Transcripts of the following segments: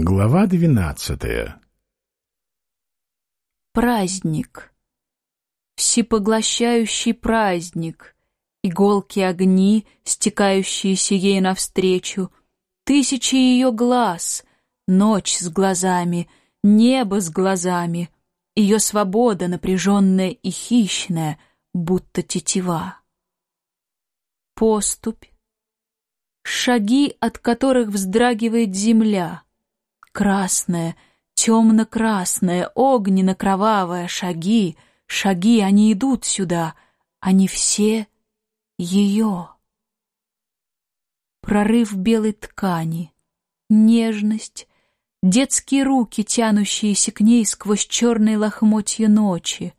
Глава двенадцатая Праздник. Всепоглощающий праздник. Иголки огни, стекающиеся ей навстречу. Тысячи ее глаз. Ночь с глазами, небо с глазами. Ее свобода напряженная и хищная, будто тетива. Поступь. Шаги, от которых вздрагивает земля — Красное, темно-красное, огненно-кровавое, шаги, шаги, они идут сюда, они все ее. Прорыв белой ткани, нежность, детские руки, тянущиеся к ней сквозь черные лохмотья ночи.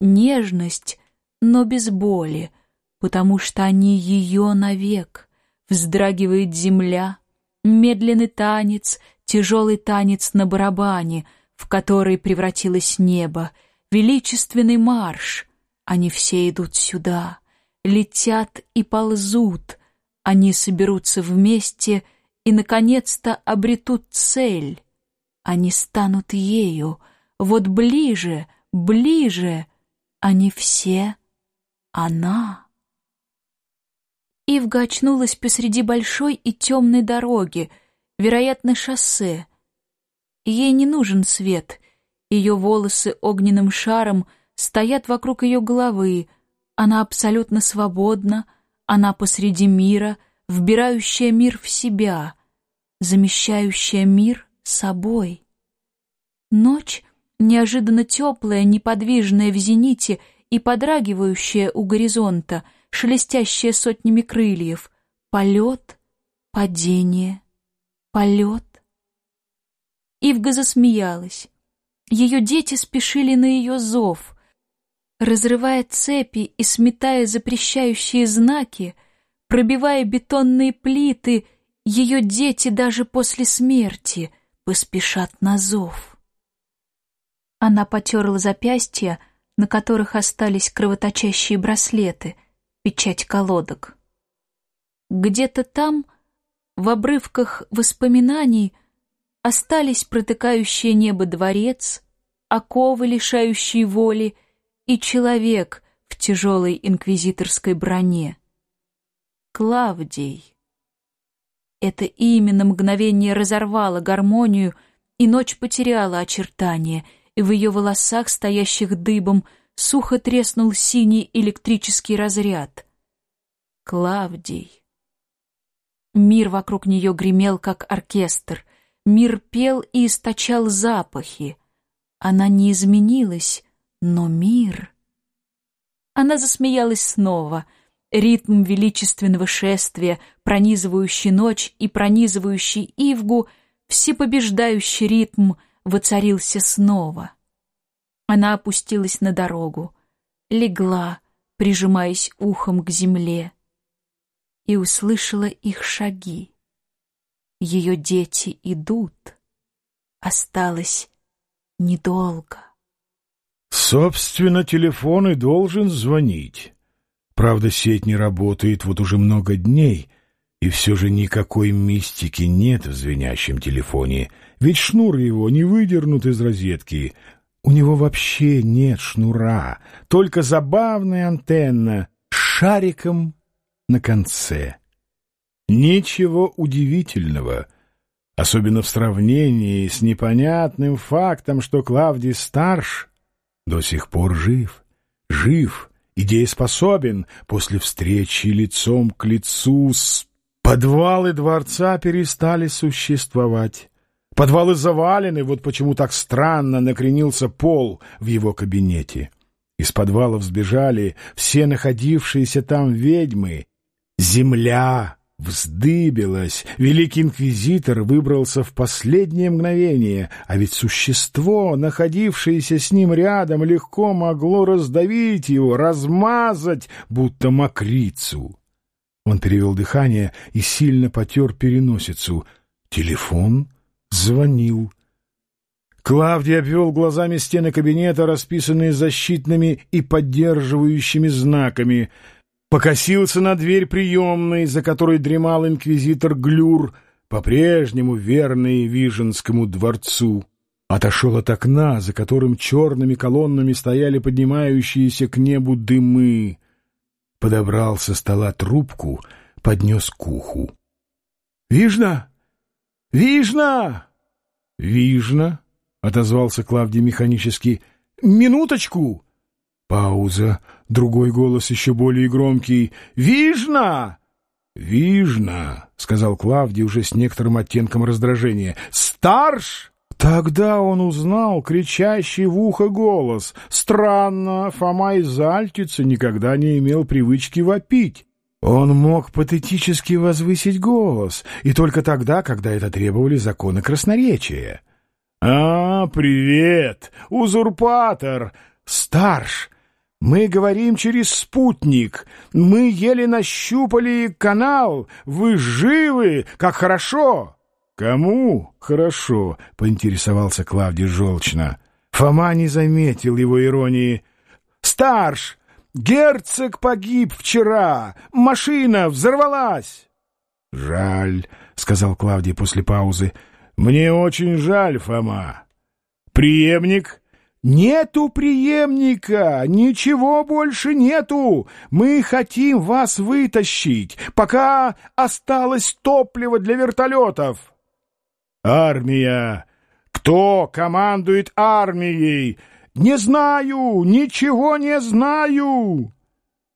Нежность, но без боли, потому что они ее навек. Вздрагивает земля, медленный танец, тяжелый танец на барабане, в который превратилось небо, величественный марш. Они все идут сюда, летят и ползут. Они соберутся вместе и, наконец-то, обретут цель. Они станут ею. Вот ближе, ближе. Они все она. Ивга очнулась посреди большой и темной дороги — вероятно, шоссе. Ей не нужен свет. Ее волосы огненным шаром стоят вокруг ее головы. Она абсолютно свободна. Она посреди мира, вбирающая мир в себя, замещающая мир собой. Ночь, неожиданно теплая, неподвижная в зените и подрагивающая у горизонта, шелестящая сотнями крыльев, полет, падение — Полет. Ивга засмеялась. Ее дети спешили на ее зов. Разрывая цепи и сметая запрещающие знаки, пробивая бетонные плиты, ее дети даже после смерти поспешат на зов. Она потерла запястья, на которых остались кровоточащие браслеты, печать колодок. Где-то там в обрывках воспоминаний остались протыкающее небо дворец, оковы, лишающие воли, и человек в тяжелой инквизиторской броне. Клавдий. Это имя на мгновение разорвало гармонию, и ночь потеряла очертания, и в ее волосах, стоящих дыбом, сухо треснул синий электрический разряд. Клавдий. Мир вокруг нее гремел, как оркестр. Мир пел и источал запахи. Она не изменилась, но мир... Она засмеялась снова. Ритм величественного шествия, пронизывающий ночь и пронизывающий Ивгу, всепобеждающий ритм воцарился снова. Она опустилась на дорогу, легла, прижимаясь ухом к земле и услышала их шаги. Ее дети идут. Осталось недолго. Собственно, телефон и должен звонить. Правда, сеть не работает вот уже много дней, и все же никакой мистики нет в звенящем телефоне, ведь шнур его не выдернут из розетки. У него вообще нет шнура, только забавная антенна с шариком на конце. Ничего удивительного, особенно в сравнении с непонятным фактом, что Клавдий Старш до сих пор жив, жив и дееспособен после встречи лицом к лицу с... Подвалы дворца перестали существовать. Подвалы завалены, вот почему так странно накренился пол в его кабинете. Из подвалов сбежали все находившиеся там ведьмы, Земля вздыбилась, великий инквизитор выбрался в последнее мгновение, а ведь существо, находившееся с ним рядом, легко могло раздавить его, размазать, будто мокрицу. Он перевел дыхание и сильно потер переносицу. Телефон звонил. Клавдий обвел глазами стены кабинета, расписанные защитными и поддерживающими знаками — покосился на дверь приемной, за которой дремал инквизитор Глюр, по-прежнему верный Виженскому дворцу. Отошел от окна, за которым черными колоннами стояли поднимающиеся к небу дымы. Подобрал со стола трубку, поднес к уху. — Вижна! Вижна! — Вижна! — отозвался Клавдий механически. — Минуточку! Пауза. Другой голос еще более громкий. «Вижна!» «Вижна!» — сказал Клавдий уже с некоторым оттенком раздражения. «Старш!» Тогда он узнал кричащий в ухо голос. Странно, Фома из Альтица никогда не имел привычки вопить. Он мог патетически возвысить голос, и только тогда, когда это требовали законы красноречия. «А, привет! Узурпатор! Старш! Мы говорим через спутник. Мы еле нащупали канал. Вы живы? Как хорошо!» «Кому хорошо?» — поинтересовался Клавдий желчно. Фома не заметил его иронии. «Старш! Герцог погиб вчера! Машина взорвалась!» «Жаль», — сказал Клавдий после паузы. «Мне очень жаль, Фома. Приемник?» «Нету преемника! Ничего больше нету! Мы хотим вас вытащить, пока осталось топливо для вертолетов!» «Армия! Кто командует армией? Не знаю! Ничего не знаю!»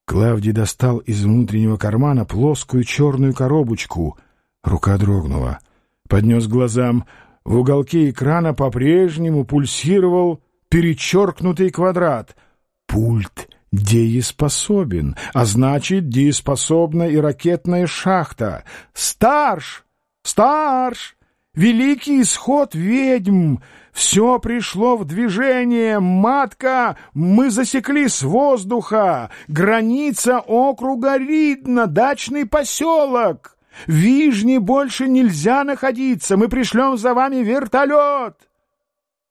Клавдий достал из внутреннего кармана плоскую черную коробочку. Рука дрогнула. Поднес глазам. В уголке экрана по-прежнему пульсировал перечеркнутый квадрат. Пульт дееспособен, а значит, дееспособна и ракетная шахта. Старш! Старш! Великий исход ведьм! Все пришло в движение! Матка, мы засекли с воздуха! Граница округа Ридна, дачный поселок! В Вижне больше нельзя находиться, мы пришлем за вами вертолет!»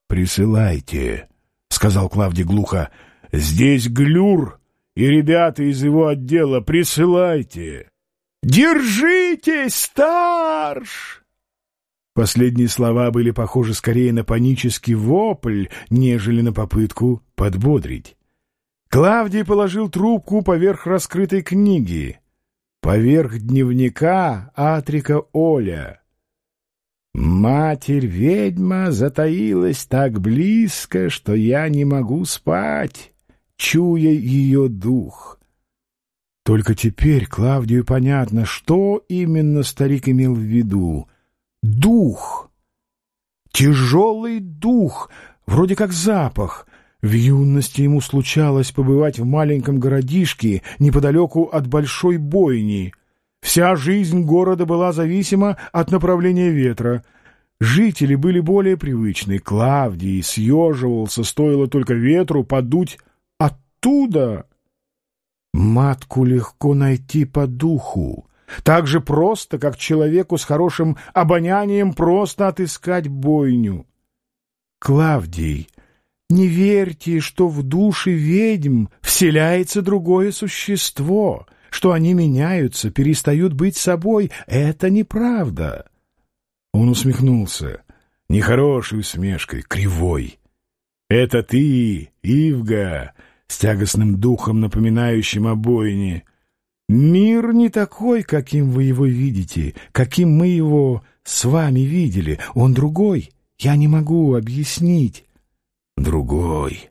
«Присылайте», — сказал Клавдий глухо. «Здесь Глюр и ребята из его отдела. Присылайте». «Держитесь, старш!» Последние слова были похожи скорее на панический вопль, нежели на попытку подбодрить. Клавдий положил трубку поверх раскрытой книги, поверх дневника Атрика Оля. Матерь-ведьма затаилась так близко, что я не могу спать, чуя ее дух. Только теперь Клавдию понятно, что именно старик имел в виду. Дух! Тяжелый дух, вроде как запах. В юности ему случалось побывать в маленьком городишке неподалеку от большой бойни — Вся жизнь города была зависима от направления ветра. Жители были более привычны. Клавдий съеживался, стоило только ветру подуть оттуда. Матку легко найти по духу. Так же просто, как человеку с хорошим обонянием просто отыскать бойню. Клавдий, не верьте, что в душе ведьм вселяется другое существо — что они меняются, перестают быть собой. Это неправда. Он усмехнулся, нехорошей усмешкой, кривой. «Это ты, Ивга!» с тягостным духом, напоминающим о бойне. «Мир не такой, каким вы его видите, каким мы его с вами видели. Он другой. Я не могу объяснить». «Другой,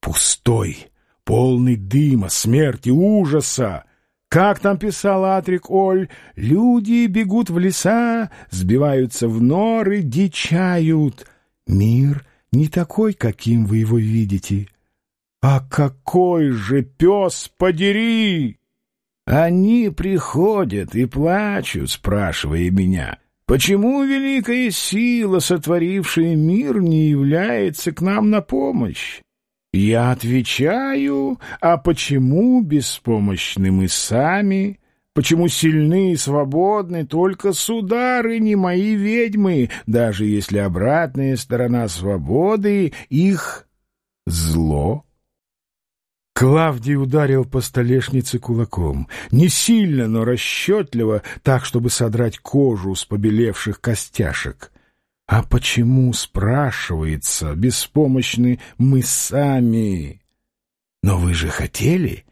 пустой, полный дыма, смерти, ужаса. Как там писал Атрик Оль, люди бегут в леса, сбиваются в норы, дичают. Мир не такой, каким вы его видите. А какой же, пес подери! Они приходят и плачут, спрашивая меня, почему великая сила, сотворившая мир, не является к нам на помощь? Я отвечаю, а почему беспомощны мы сами? Почему сильны и свободны только судары, не мои ведьмы, даже если обратная сторона свободы — их зло? Клавдий ударил по столешнице кулаком. Не сильно, но расчетливо, так, чтобы содрать кожу с побелевших костяшек. А почему, спрашивается, беспомощны мы сами? Но вы же хотели?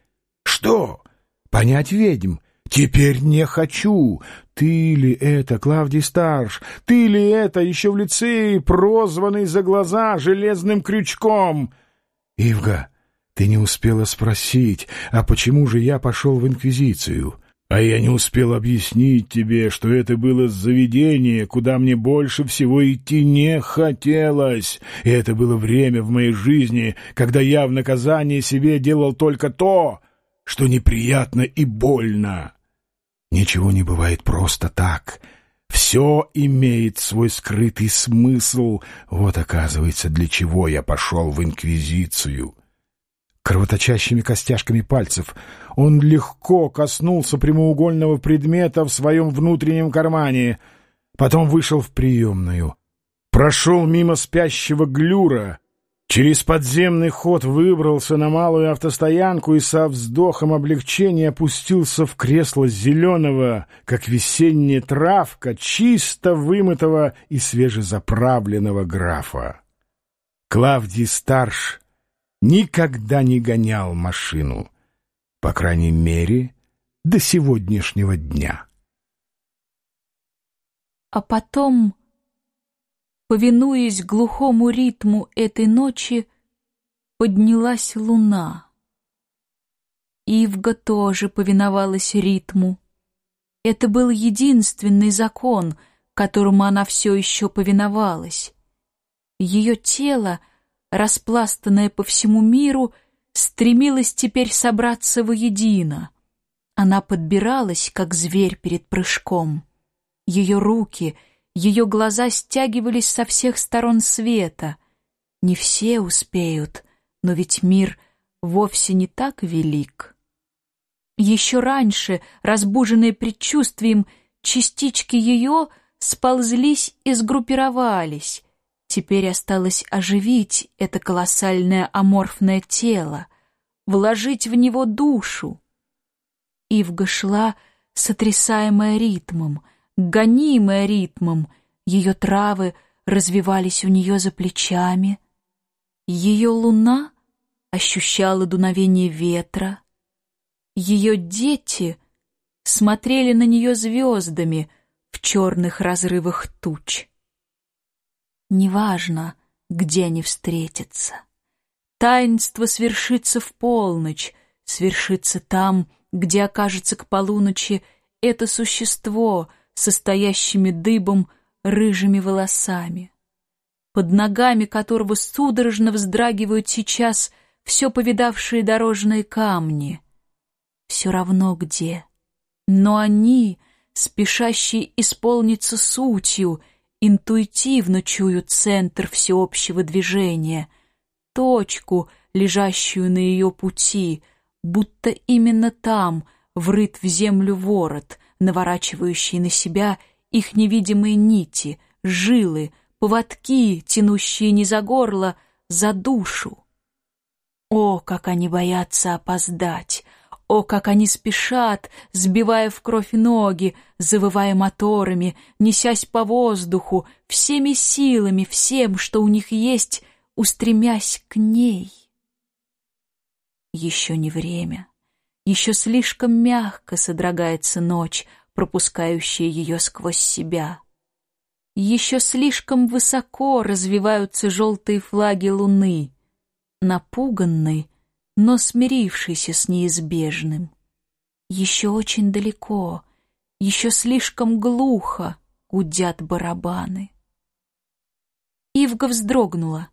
Что? Понять ведьм? Теперь не хочу. Ты ли это, Клавдий Старш? Ты ли это, еще в лицее, прозванный за глаза железным крючком? Ивга, ты не успела спросить, а почему же я пошел в Инквизицию? А я не успел объяснить тебе, что это было заведение, куда мне больше всего идти не хотелось. И это было время в моей жизни, когда я в наказание себе делал только то, что неприятно и больно. Ничего не бывает просто так. Все имеет свой скрытый смысл. Вот, оказывается, для чего я пошел в Инквизицию» кровоточащими костяшками пальцев. Он легко коснулся прямоугольного предмета в своем внутреннем кармане. Потом вышел в приемную. Прошел мимо спящего глюра. Через подземный ход выбрался на малую автостоянку и со вздохом облегчения опустился в кресло зеленого, как весенняя травка, чисто вымытого и свежезаправленного графа. Клавдий Старш никогда не гонял машину, по крайней мере, до сегодняшнего дня. А потом, повинуясь глухому ритму этой ночи, поднялась луна. Ивга тоже повиновалась ритму. Это был единственный закон, которому она все еще повиновалась. Ее тело — распластанная по всему миру, стремилась теперь собраться воедино. Она подбиралась, как зверь перед прыжком. Ее руки, ее глаза стягивались со всех сторон света. Не все успеют, но ведь мир вовсе не так велик. Еще раньше, разбуженные предчувствием, частички ее сползлись и сгруппировались, Теперь осталось оживить это колоссальное аморфное тело, вложить в него душу. Ивга шла, сотрясаемая ритмом, гонимая ритмом, ее травы развивались у нее за плечами. Ее луна ощущала дуновение ветра. Ее дети смотрели на нее звездами в черных разрывах туч. Неважно, где они встретятся. Таинство свершится в полночь, свершится там, где окажется к полуночи это существо, состоящими дыбом рыжими волосами, под ногами которого судорожно вздрагивают сейчас все повидавшие дорожные камни. Все равно где. Но они, спешащие исполниться сутью, интуитивно чую центр всеобщего движения, точку, лежащую на ее пути, будто именно там врыт в землю ворот, наворачивающий на себя их невидимые нити, жилы, поводки, тянущие не за горло, за душу. О, как они боятся опоздать! О, как они спешат, сбивая в кровь ноги, завывая моторами, несясь по воздуху, всеми силами, всем, что у них есть, устремясь к ней. Еще не время. Еще слишком мягко содрогается ночь, пропускающая ее сквозь себя. Еще слишком высоко развиваются желтые флаги луны. Напуганный, но смирившийся с неизбежным. Еще очень далеко, еще слишком глухо гудят барабаны. Ивга вздрогнула.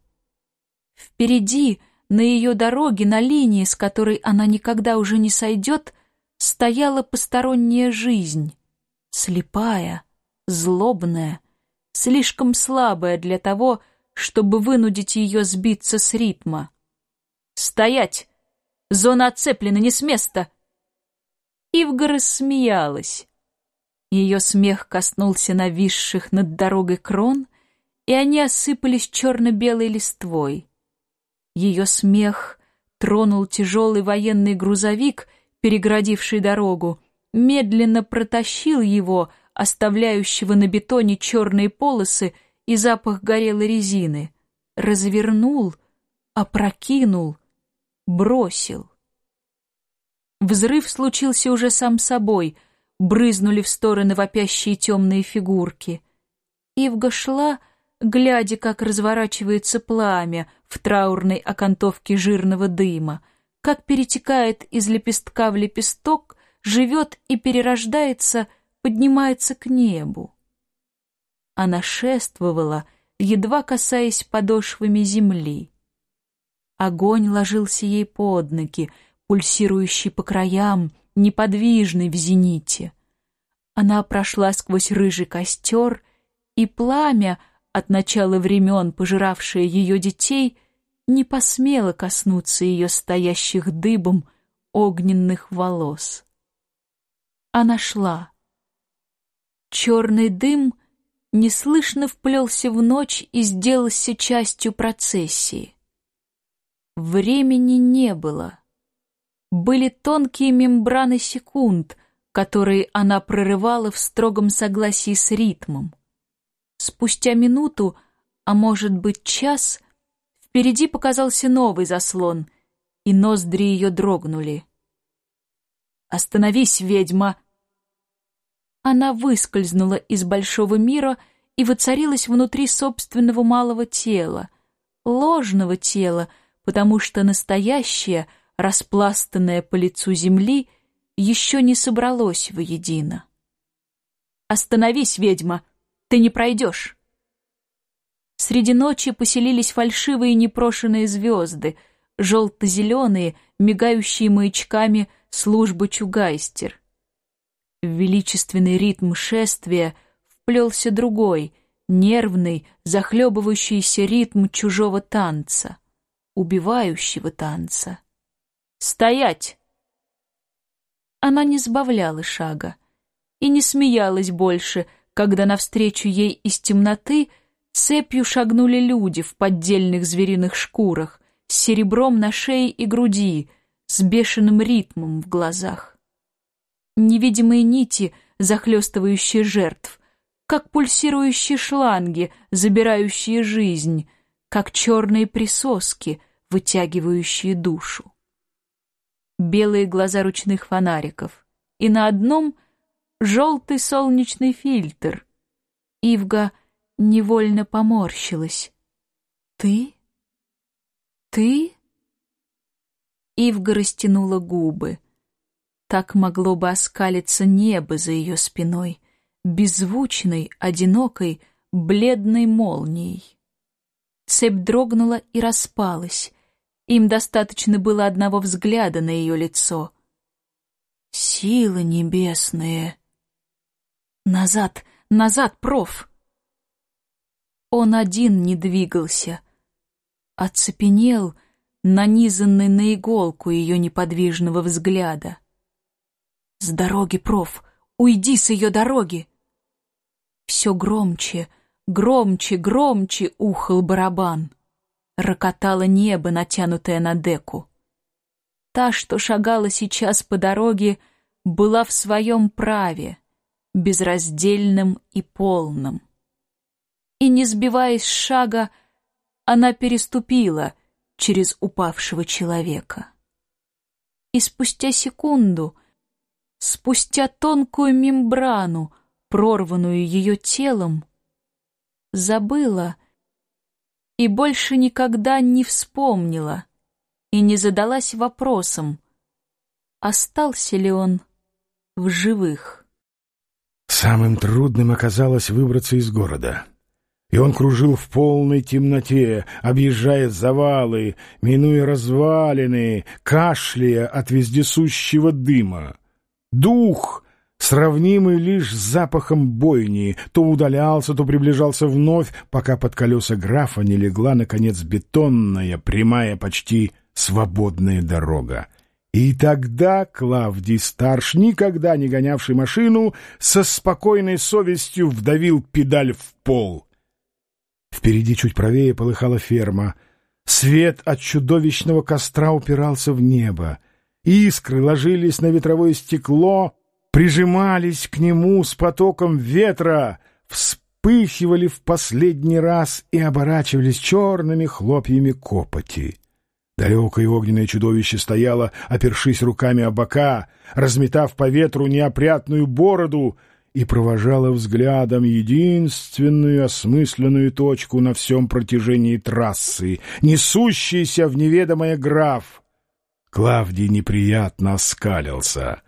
Впереди, на ее дороге, на линии, с которой она никогда уже не сойдет, стояла посторонняя жизнь, слепая, злобная, слишком слабая для того, чтобы вынудить ее сбиться с ритма. «Стоять!» Зона отцеплена, не с места!» Ивга рассмеялась. Ее смех коснулся нависших над дорогой крон, и они осыпались черно-белой листвой. Ее смех тронул тяжелый военный грузовик, переградивший дорогу, медленно протащил его, оставляющего на бетоне черные полосы и запах горелой резины, развернул, опрокинул, бросил. Взрыв случился уже сам собой, брызнули в стороны вопящие темные фигурки. Ивга шла, глядя, как разворачивается пламя в траурной окантовке жирного дыма, как перетекает из лепестка в лепесток, живет и перерождается, поднимается к небу. Она шествовала, едва касаясь подошвами земли. Огонь ложился ей под ноги, пульсирующий по краям, неподвижный в зените. Она прошла сквозь рыжий костер, и пламя, от начала времен пожиравшее ее детей, не посмело коснуться ее стоящих дыбом огненных волос. Она шла. Черный дым неслышно вплелся в ночь и сделался частью процессии. Времени не было. Были тонкие мембраны секунд, которые она прорывала в строгом согласии с ритмом. Спустя минуту, а может быть час, впереди показался новый заслон, и ноздри ее дрогнули. «Остановись, ведьма!» Она выскользнула из большого мира и воцарилась внутри собственного малого тела, ложного тела, потому что настоящее, распластанное по лицу земли, еще не собралось воедино. «Остановись, ведьма! Ты не пройдешь!» Среди ночи поселились фальшивые непрошенные звезды, желто-зеленые, мигающие маячками службы Чугайстер. В величественный ритм шествия вплелся другой, нервный, захлебывающийся ритм чужого танца убивающего танца. «Стоять!» Она не сбавляла шага и не смеялась больше, когда навстречу ей из темноты цепью шагнули люди в поддельных звериных шкурах, с серебром на шее и груди, с бешеным ритмом в глазах. Невидимые нити, захлестывающие жертв, как пульсирующие шланги, забирающие жизнь — как черные присоски, вытягивающие душу. Белые глаза ручных фонариков, и на одном желтый солнечный фильтр. Ивга невольно поморщилась. «Ты? Ты?» Ивга растянула губы. Так могло бы оскалиться небо за ее спиной, беззвучной, одинокой, бледной молнией. Цепь дрогнула и распалась. Им достаточно было одного взгляда на ее лицо. «Силы небесные!» «Назад! Назад, проф!» Он один не двигался. Оцепенел, нанизанный на иголку ее неподвижного взгляда. «С дороги, проф! Уйди с ее дороги!» Все громче — Громче, громче ухал барабан. Рокотало небо, натянутое на деку. Та, что шагала сейчас по дороге, была в своем праве, безраздельным и полным. И, не сбиваясь с шага, она переступила через упавшего человека. И спустя секунду, спустя тонкую мембрану, прорванную ее телом, забыла и больше никогда не вспомнила и не задалась вопросом, остался ли он в живых. Самым трудным оказалось выбраться из города. И он кружил в полной темноте, объезжая завалы, минуя развалины, кашляя от вездесущего дыма. Дух сравнимый лишь с запахом бойни, то удалялся, то приближался вновь, пока под колеса графа не легла, наконец, бетонная, прямая, почти свободная дорога. И тогда Клавдий Старш, никогда не гонявший машину, со спокойной совестью вдавил педаль в пол. Впереди чуть правее полыхала ферма — Свет от чудовищного костра упирался в небо. Искры ложились на ветровое стекло, прижимались к нему с потоком ветра, вспыхивали в последний раз и оборачивались черными хлопьями копоти. Далекое огненное чудовище стояло, опершись руками о бока, разметав по ветру неопрятную бороду — и провожала взглядом единственную осмысленную точку на всем протяжении трассы, несущийся в неведомое граф. Клавдий неприятно оскалился.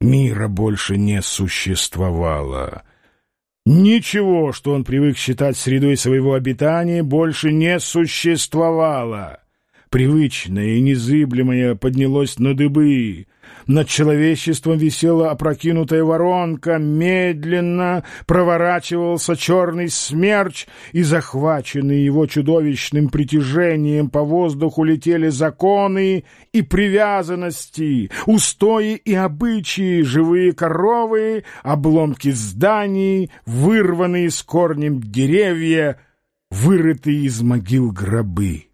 Мира больше не существовало. Ничего, что он привык считать средой своего обитания, больше не существовало. Привычное и незыблемое поднялось на дыбы — над человечеством висела опрокинутая воронка, медленно проворачивался черный смерч, и, захваченные его чудовищным притяжением, по воздуху летели законы и привязанности, устои и обычаи, живые коровы, обломки зданий, вырванные с корнем деревья, вырытые из могил гробы.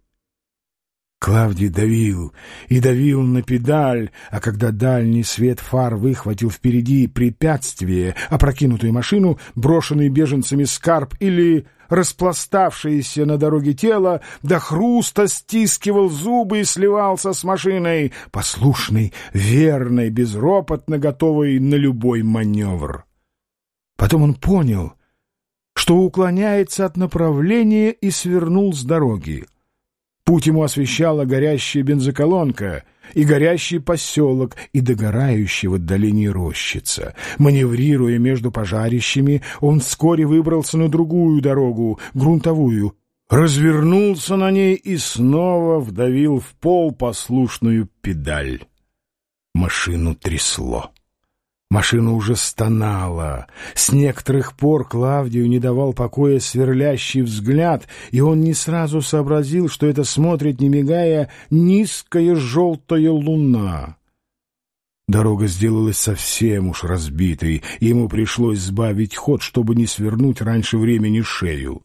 Клавдий давил и давил на педаль, а когда дальний свет фар выхватил впереди препятствие, опрокинутую машину, брошенный беженцами скарб или распластавшееся на дороге тело, до хруста стискивал зубы и сливался с машиной, послушный, верный, безропотно готовый на любой маневр. Потом он понял, что уклоняется от направления и свернул с дороги. Путь ему освещала горящая бензоколонка и горящий поселок, и догорающий в отдалении рощица. Маневрируя между пожарищами, он вскоре выбрался на другую дорогу, грунтовую, развернулся на ней и снова вдавил в пол послушную педаль. Машину трясло. Машина уже стонала. С некоторых пор Клавдию не давал покоя сверлящий взгляд, и он не сразу сообразил, что это смотрит, не мигая, низкая желтая луна. Дорога сделалась совсем уж разбитой, ему пришлось сбавить ход, чтобы не свернуть раньше времени шею.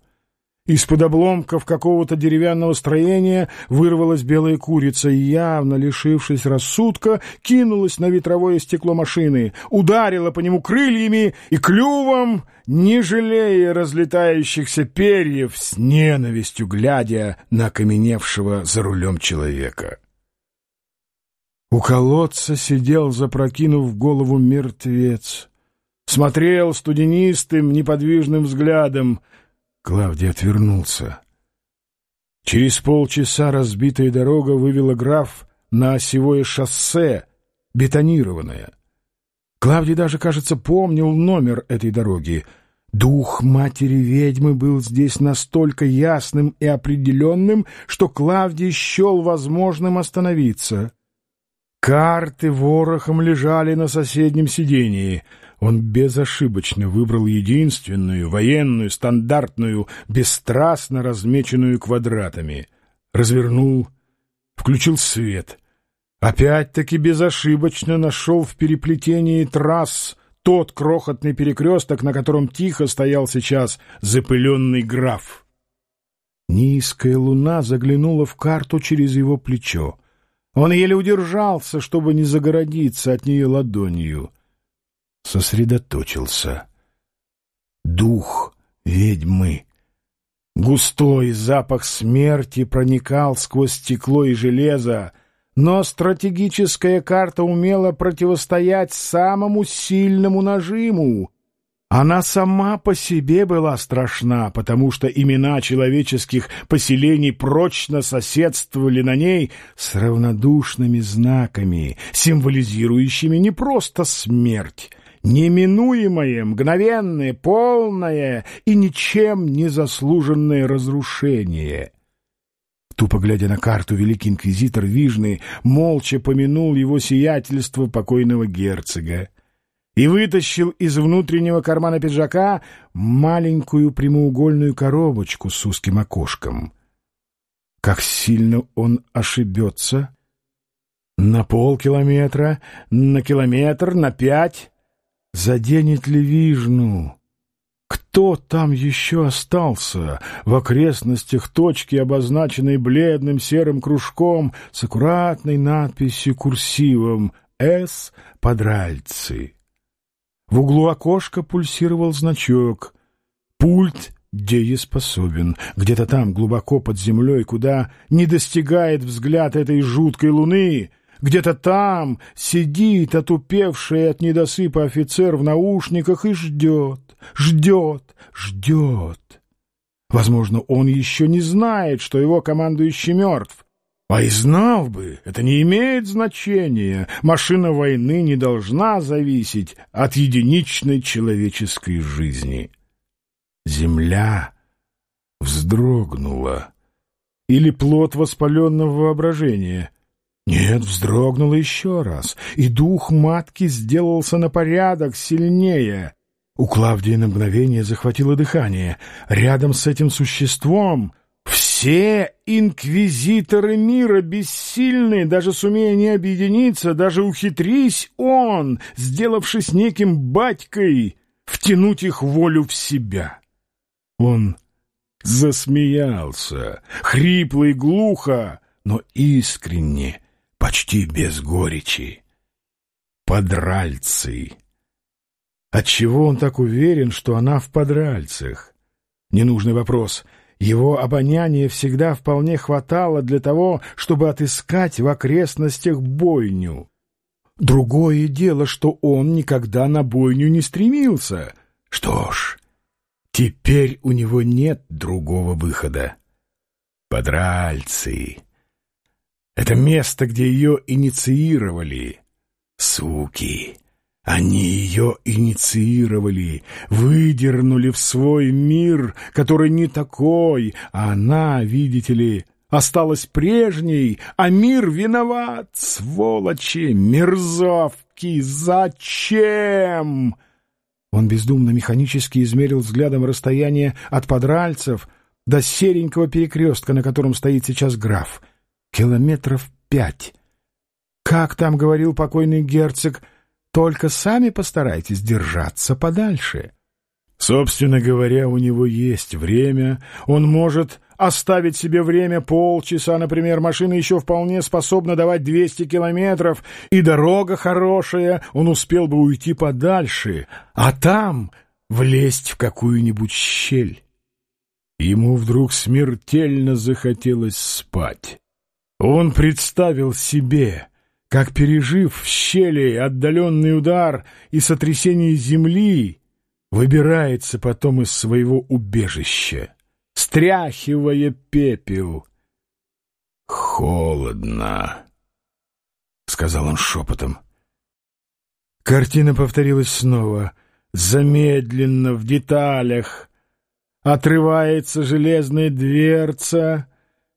Из-под обломков какого-то деревянного строения вырвалась белая курица и, явно лишившись рассудка, кинулась на ветровое стекло машины, ударила по нему крыльями и клювом, не жалея разлетающихся перьев, с ненавистью глядя на окаменевшего за рулем человека. У колодца сидел, запрокинув голову, мертвец. Смотрел студенистым, неподвижным взглядом — Клавдий отвернулся. Через полчаса разбитая дорога вывела граф на осевое шоссе, бетонированное. Клавдий даже, кажется, помнил номер этой дороги. Дух матери-ведьмы был здесь настолько ясным и определенным, что Клавдий счел возможным остановиться. Карты ворохом лежали на соседнем сидении — он безошибочно выбрал единственную, военную, стандартную, бесстрастно размеченную квадратами. Развернул, включил свет. Опять-таки безошибочно нашел в переплетении трасс тот крохотный перекресток, на котором тихо стоял сейчас запыленный граф. Низкая луна заглянула в карту через его плечо. Он еле удержался, чтобы не загородиться от нее ладонью сосредоточился. Дух ведьмы. Густой запах смерти проникал сквозь стекло и железо, но стратегическая карта умела противостоять самому сильному нажиму. Она сама по себе была страшна, потому что имена человеческих поселений прочно соседствовали на ней с равнодушными знаками, символизирующими не просто смерть, неминуемое, мгновенное, полное и ничем не заслуженное разрушение. Тупо глядя на карту, великий инквизитор Вижный молча помянул его сиятельство покойного герцога и вытащил из внутреннего кармана пиджака маленькую прямоугольную коробочку с узким окошком. Как сильно он ошибется! На полкилометра, на километр, на пять заденет ли Вижну? Кто там еще остался в окрестностях точки, обозначенной бледным серым кружком с аккуратной надписью курсивом «С. Подральцы»? В углу окошка пульсировал значок. Пульт дееспособен. Где-то там, глубоко под землей, куда не достигает взгляд этой жуткой луны, где-то там сидит отупевший от недосыпа офицер в наушниках и ждет, ждет, ждет. Возможно, он еще не знает, что его командующий мертв. А и знал бы, это не имеет значения. Машина войны не должна зависеть от единичной человеческой жизни. Земля вздрогнула. Или плод воспаленного воображения — нет, вздрогнула еще раз, и дух матки сделался на порядок сильнее. У Клавдии на мгновение захватило дыхание. Рядом с этим существом все инквизиторы мира бессильны, даже сумея не объединиться, даже ухитрись он, сделавшись неким батькой, втянуть их волю в себя. Он засмеялся, хрипло и глухо, но искренне, почти без горечи. Подральцы. Отчего он так уверен, что она в подральцах? Ненужный вопрос. Его обоняния всегда вполне хватало для того, чтобы отыскать в окрестностях бойню. Другое дело, что он никогда на бойню не стремился. Что ж, теперь у него нет другого выхода. Подральцы. Это место, где ее инициировали. Суки! Они ее инициировали, выдернули в свой мир, который не такой, а она, видите ли, осталась прежней, а мир виноват. Сволочи, мерзавки, зачем? Он бездумно механически измерил взглядом расстояние от подральцев до серенького перекрестка, на котором стоит сейчас граф — Километров пять. Как там говорил покойный герцог, только сами постарайтесь держаться подальше. Собственно говоря, у него есть время, он может оставить себе время полчаса, например, машина еще вполне способна давать 200 километров, и дорога хорошая, он успел бы уйти подальше, а там влезть в какую-нибудь щель. Ему вдруг смертельно захотелось спать. Он представил себе, как, пережив в щели отдаленный удар и сотрясение земли, выбирается потом из своего убежища, стряхивая пепел. «Холодно», — сказал он шепотом. Картина повторилась снова, замедленно, в деталях. Отрывается железная дверца —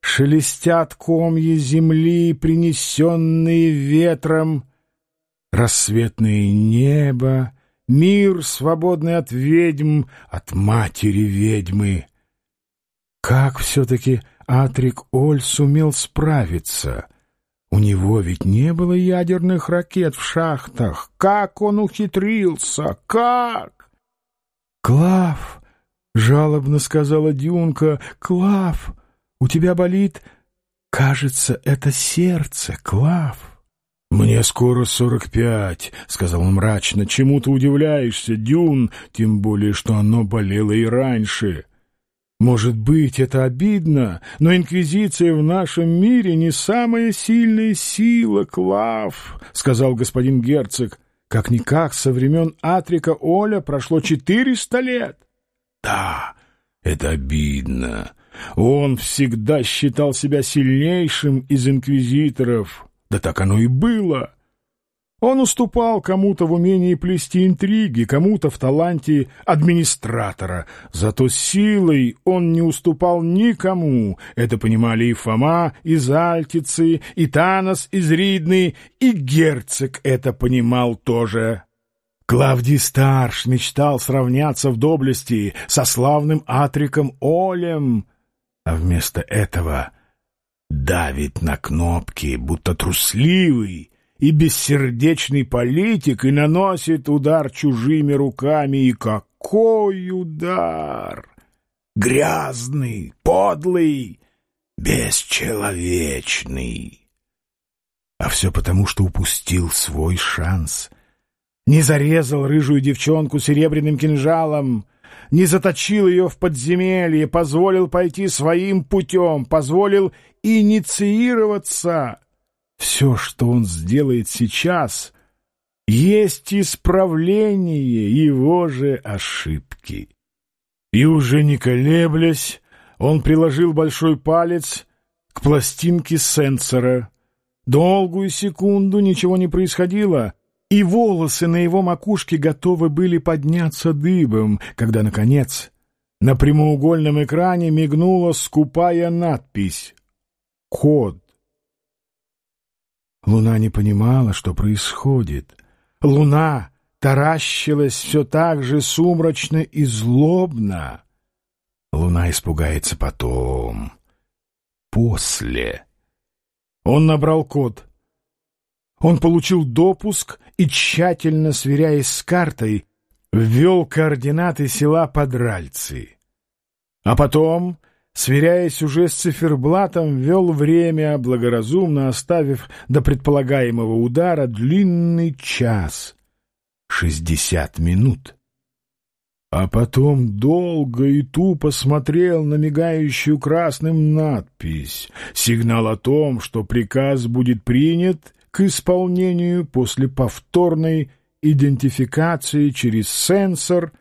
шелестят комья земли, принесенные ветром, рассветное небо, мир, свободный от ведьм, от матери ведьмы. Как все-таки Атрик Оль сумел справиться? У него ведь не было ядерных ракет в шахтах. Как он ухитрился? Как? «Клав!» — жалобно сказала Дюнка. «Клав!» У тебя болит, кажется, это сердце, Клав. «Мне скоро сорок пять», — сказал он мрачно. «Чему ты удивляешься, Дюн? Тем более, что оно болело и раньше». «Может быть, это обидно, но инквизиция в нашем мире не самая сильная сила, Клав», — сказал господин герцог. «Как-никак, со времен Атрика Оля прошло четыреста лет». «Да, это обидно», он всегда считал себя сильнейшим из инквизиторов. Да так оно и было. Он уступал кому-то в умении плести интриги, кому-то в таланте администратора. Зато силой он не уступал никому. Это понимали и Фома из Альтицы, и Танос из Ридны, и герцог это понимал тоже. Клавдий Старш мечтал сравняться в доблести со славным Атриком Олем, а вместо этого давит на кнопки, будто трусливый и бессердечный политик, и наносит удар чужими руками, и какой! удар! Грязный, подлый, бесчеловечный. А все потому, что упустил свой шанс. Не зарезал рыжую девчонку серебряным кинжалом, не заточил ее в подземелье, позволил пойти своим путем, позволил инициироваться. Все, что он сделает сейчас, есть исправление его же ошибки. И уже не колеблясь, он приложил большой палец к пластинке сенсора. Долгую секунду ничего не происходило, и волосы на его макушке готовы были подняться дыбом, когда, наконец, на прямоугольном экране мигнула скупая надпись «Код». Луна не понимала, что происходит. Луна таращилась все так же сумрачно и злобно. Луна испугается потом, после. Он набрал код. Он получил допуск и, тщательно сверяясь с картой, ввел координаты села Подральцы. А потом, сверяясь уже с циферблатом, ввел время, благоразумно оставив до предполагаемого удара длинный час — шестьдесят минут. А потом долго и тупо смотрел на мигающую красным надпись, сигнал о том, что приказ будет принят к исполнению после повторной идентификации через сенсор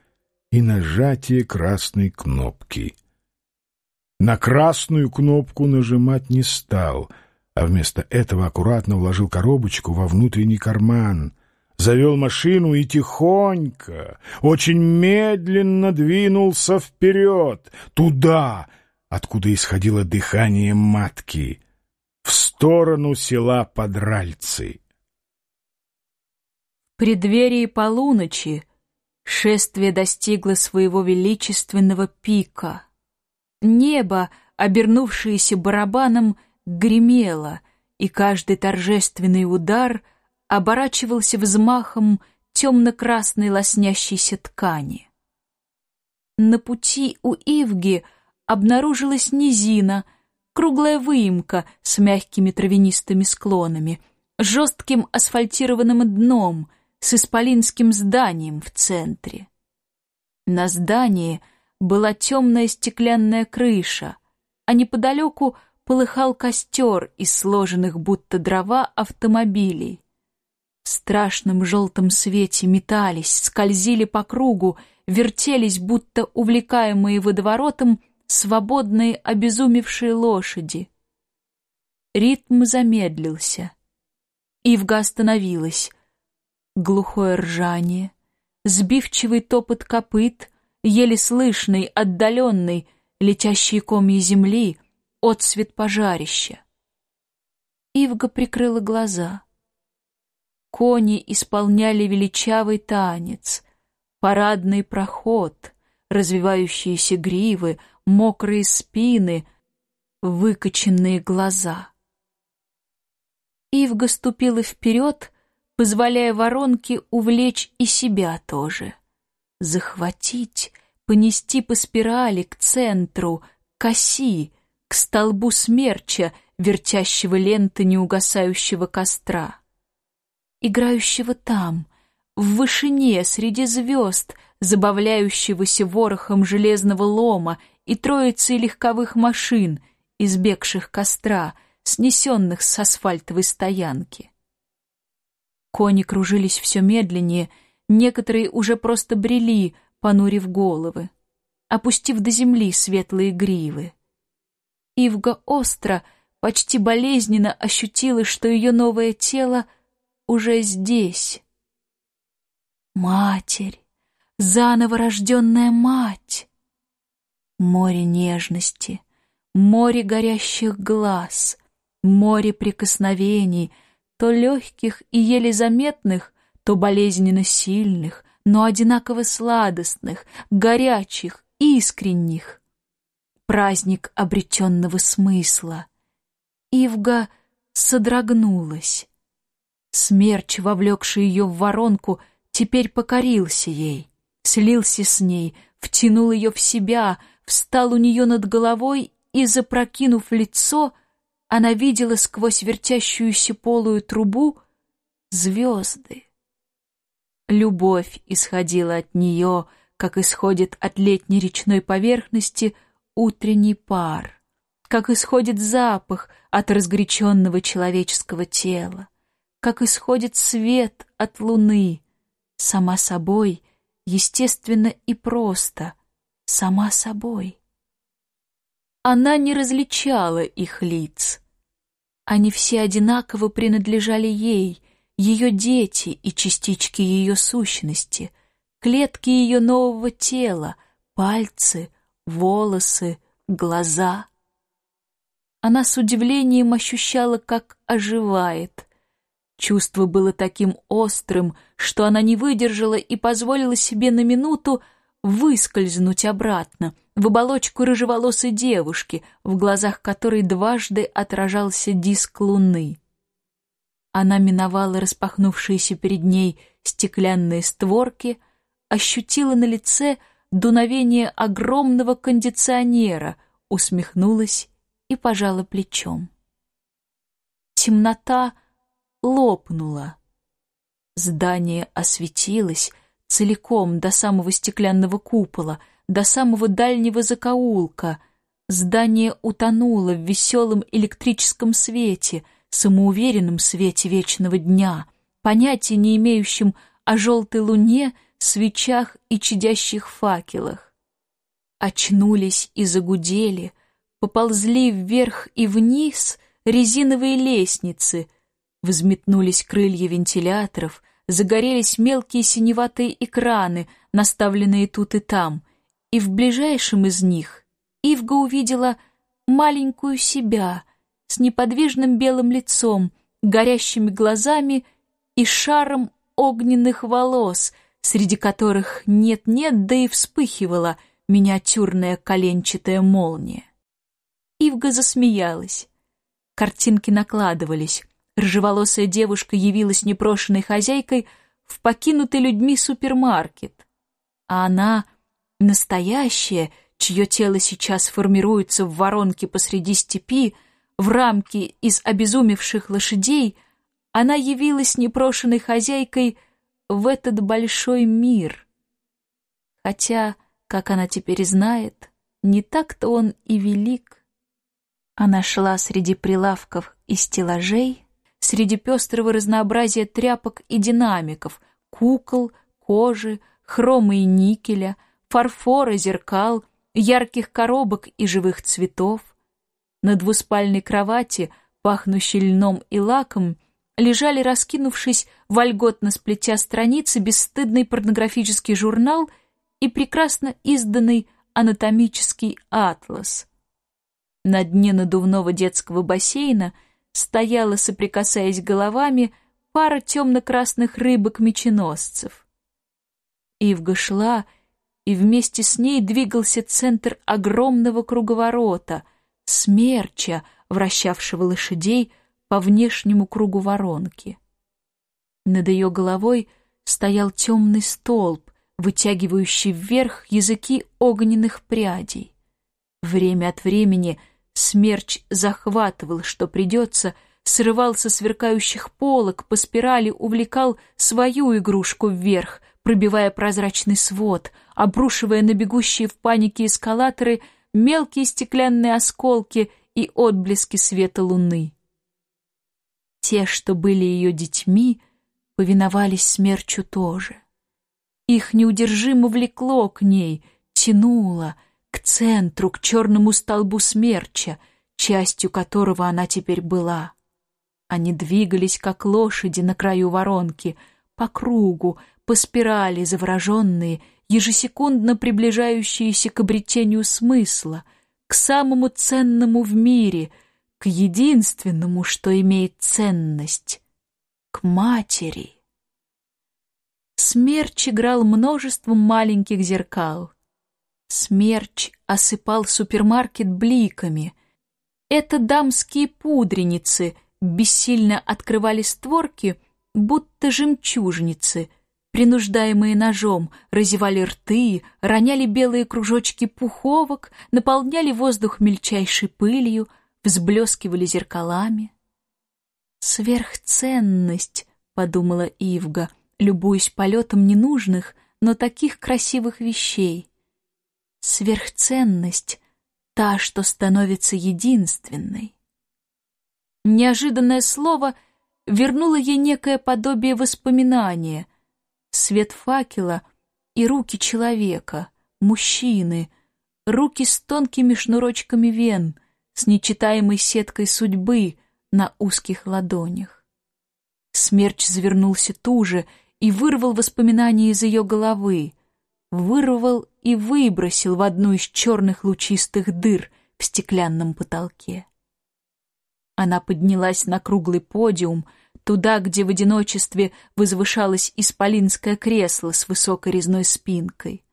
и нажатия красной кнопки. На красную кнопку нажимать не стал, а вместо этого аккуратно вложил коробочку во внутренний карман — завел машину и тихонько, очень медленно двинулся вперед, туда, откуда исходило дыхание матки, сторону села Подральцы. В преддверии полуночи шествие достигло своего величественного пика. Небо, обернувшееся барабаном, гремело, и каждый торжественный удар — оборачивался взмахом темно-красной лоснящейся ткани. На пути у Ивги обнаружилась низина, круглая выемка с мягкими травянистыми склонами, жестким асфальтированным дном, с исполинским зданием в центре. На здании была темная стеклянная крыша, а неподалеку полыхал костер из сложенных будто дрова автомобилей. В страшном желтом свете метались, скользили по кругу, вертелись, будто увлекаемые водоворотом, свободные обезумевшие лошади. Ритм замедлился. Ивга остановилась. Глухое ржание, сбивчивый топот копыт, еле слышный, отдаленный, летящие комья земли, отсвет пожарища. Ивга прикрыла глаза — Кони исполняли величавый танец, парадный проход, развивающиеся гривы, мокрые спины, выкоченные глаза. Ивга ступила вперед, позволяя воронке увлечь и себя тоже. Захватить, понести по спирали к центру, к оси, к столбу смерча, вертящего ленты неугасающего костра играющего там, в вышине, среди звезд, забавляющегося ворохом железного лома и троицей легковых машин, избегших костра, снесенных с асфальтовой стоянки. Кони кружились все медленнее, некоторые уже просто брели, понурив головы, опустив до земли светлые гривы. Ивга остро, почти болезненно ощутила, что ее новое тело — уже здесь. Матерь, заново рожденная мать. Море нежности, море горящих глаз, море прикосновений, то легких и еле заметных, то болезненно сильных, но одинаково сладостных, горячих, искренних. Праздник обретенного смысла. Ивга содрогнулась. Смерч, вовлекший ее в воронку, теперь покорился ей. слился с ней, втянул ее в себя, встал у нее над головой и, запрокинув лицо, она видела сквозь вертящуюся полую трубу звезды. Любовь исходила от нее, как исходит от летней речной поверхности утренний пар, как исходит запах от разгоряченного человеческого тела, как исходит свет от луны, сама собой, естественно и просто, сама собой. Она не различала их лиц. Они все одинаково принадлежали ей, ее дети и частички ее сущности, клетки ее нового тела, пальцы, волосы, глаза. Она с удивлением ощущала, как оживает. Чувство было таким острым, что она не выдержала и позволила себе на минуту выскользнуть обратно в оболочку рыжеволосой девушки, в глазах которой дважды отражался диск луны. Она миновала распахнувшиеся перед ней стеклянные створки, ощутила на лице дуновение огромного кондиционера, усмехнулась и пожала плечом. Темнота лопнула. Здание осветилось целиком до самого стеклянного купола, до самого дальнего закоулка. Здание утонуло в веселом электрическом свете — самоуверенном свете вечного дня, понятия не имеющем о желтой луне, свечах и чадящих факелах. Очнулись и загудели, поползли вверх и вниз резиновые лестницы, взметнулись крылья вентиляторов, загорелись мелкие синеватые экраны, наставленные тут и там, и в ближайшем из них Ивга увидела маленькую себя — с неподвижным белым лицом, горящими глазами и шаром огненных волос, среди которых нет-нет, да и вспыхивала миниатюрная коленчатая молния. Ивга засмеялась. Картинки накладывались. Рыжеволосая девушка явилась непрошенной хозяйкой в покинутый людьми супермаркет. А она, настоящая, чье тело сейчас формируется в воронке посреди степи, в рамке из обезумевших лошадей, она явилась непрошенной хозяйкой в этот большой мир. Хотя, как она теперь знает, не так-то он и велик. Она шла среди прилавков и стеллажей, среди пестрого разнообразия тряпок и динамиков, кукол, кожи, хрома и никеля, фарфора, зеркал, ярких коробок и живых цветов. На двуспальной кровати, пахнущей льном и лаком, лежали, раскинувшись, вольготно сплетя страницы, бесстыдный порнографический журнал и прекрасно изданный анатомический атлас. На дне надувного детского бассейна стояла, соприкасаясь головами, пара темно-красных рыбок-меченосцев. Ивга шла, и вместе с ней двигался центр огромного круговорота, смерча, вращавшего лошадей по внешнему кругу воронки. Над ее головой стоял темный столб, вытягивающий вверх языки огненных прядей. Время от времени смерч захватывал, что придется, срывал со сверкающих полок, по спирали увлекал свою игрушку вверх, пробивая прозрачный свод, обрушивая на бегущие в панике эскалаторы — мелкие стеклянные осколки и отблески света луны. Те, что были ее детьми, повиновались смерчу тоже. Их неудержимо влекло к ней, тянуло к центру, к черному столбу смерча, частью которого она теперь была. Они двигались, как лошади на краю воронки, по кругу, по спирали, завороженные ежесекундно приближающиеся к обретению смысла, к самому ценному в мире, к единственному, что имеет ценность, к матери. Смерч играл множеством маленьких зеркал. Смерч осыпал супермаркет бликами. Это дамские пудреницы бессильно открывали створки, будто жемчужницы — принуждаемые ножом, разевали рты, роняли белые кружочки пуховок, наполняли воздух мельчайшей пылью, взблескивали зеркалами. «Сверхценность», — подумала Ивга, любуясь полетом ненужных, но таких красивых вещей. «Сверхценность — та, что становится единственной». Неожиданное слово вернуло ей некое подобие воспоминания, свет факела и руки человека, мужчины, руки с тонкими шнурочками вен, с нечитаемой сеткой судьбы на узких ладонях. Смерч завернулся туже и вырвал воспоминания из ее головы, вырвал и выбросил в одну из черных лучистых дыр в стеклянном потолке. Она поднялась на круглый подиум, туда, где в одиночестве возвышалось исполинское кресло с высокой резной спинкой.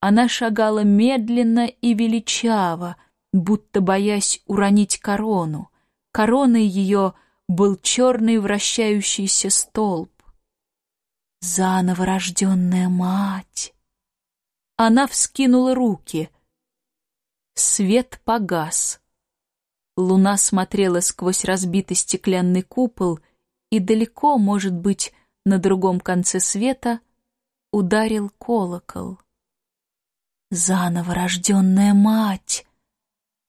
Она шагала медленно и величаво, будто боясь уронить корону. Короной ее был черный вращающийся столб. Заново рожденная мать! Она вскинула руки. Свет погас. Луна смотрела сквозь разбитый стеклянный купол — и далеко, может быть, на другом конце света ударил колокол. Заново рожденная мать!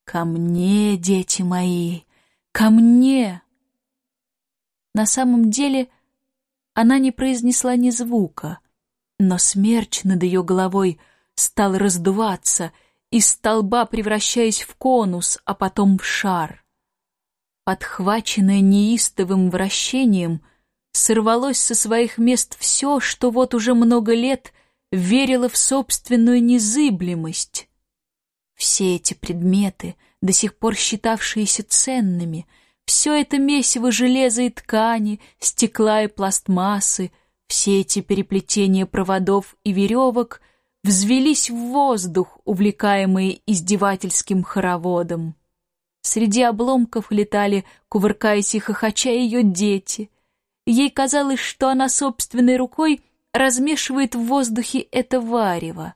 Ко мне, дети мои, ко мне! На самом деле она не произнесла ни звука, но смерч над ее головой стал раздуваться, из столба превращаясь в конус, а потом в шар подхваченное неистовым вращением, сорвалось со своих мест все, что вот уже много лет верило в собственную незыблемость. Все эти предметы, до сих пор считавшиеся ценными, все это месиво железа и ткани, стекла и пластмассы, все эти переплетения проводов и веревок взвелись в воздух, увлекаемые издевательским хороводом. Среди обломков летали, кувыркаясь и хохоча, ее дети. Ей казалось, что она собственной рукой размешивает в воздухе это варево.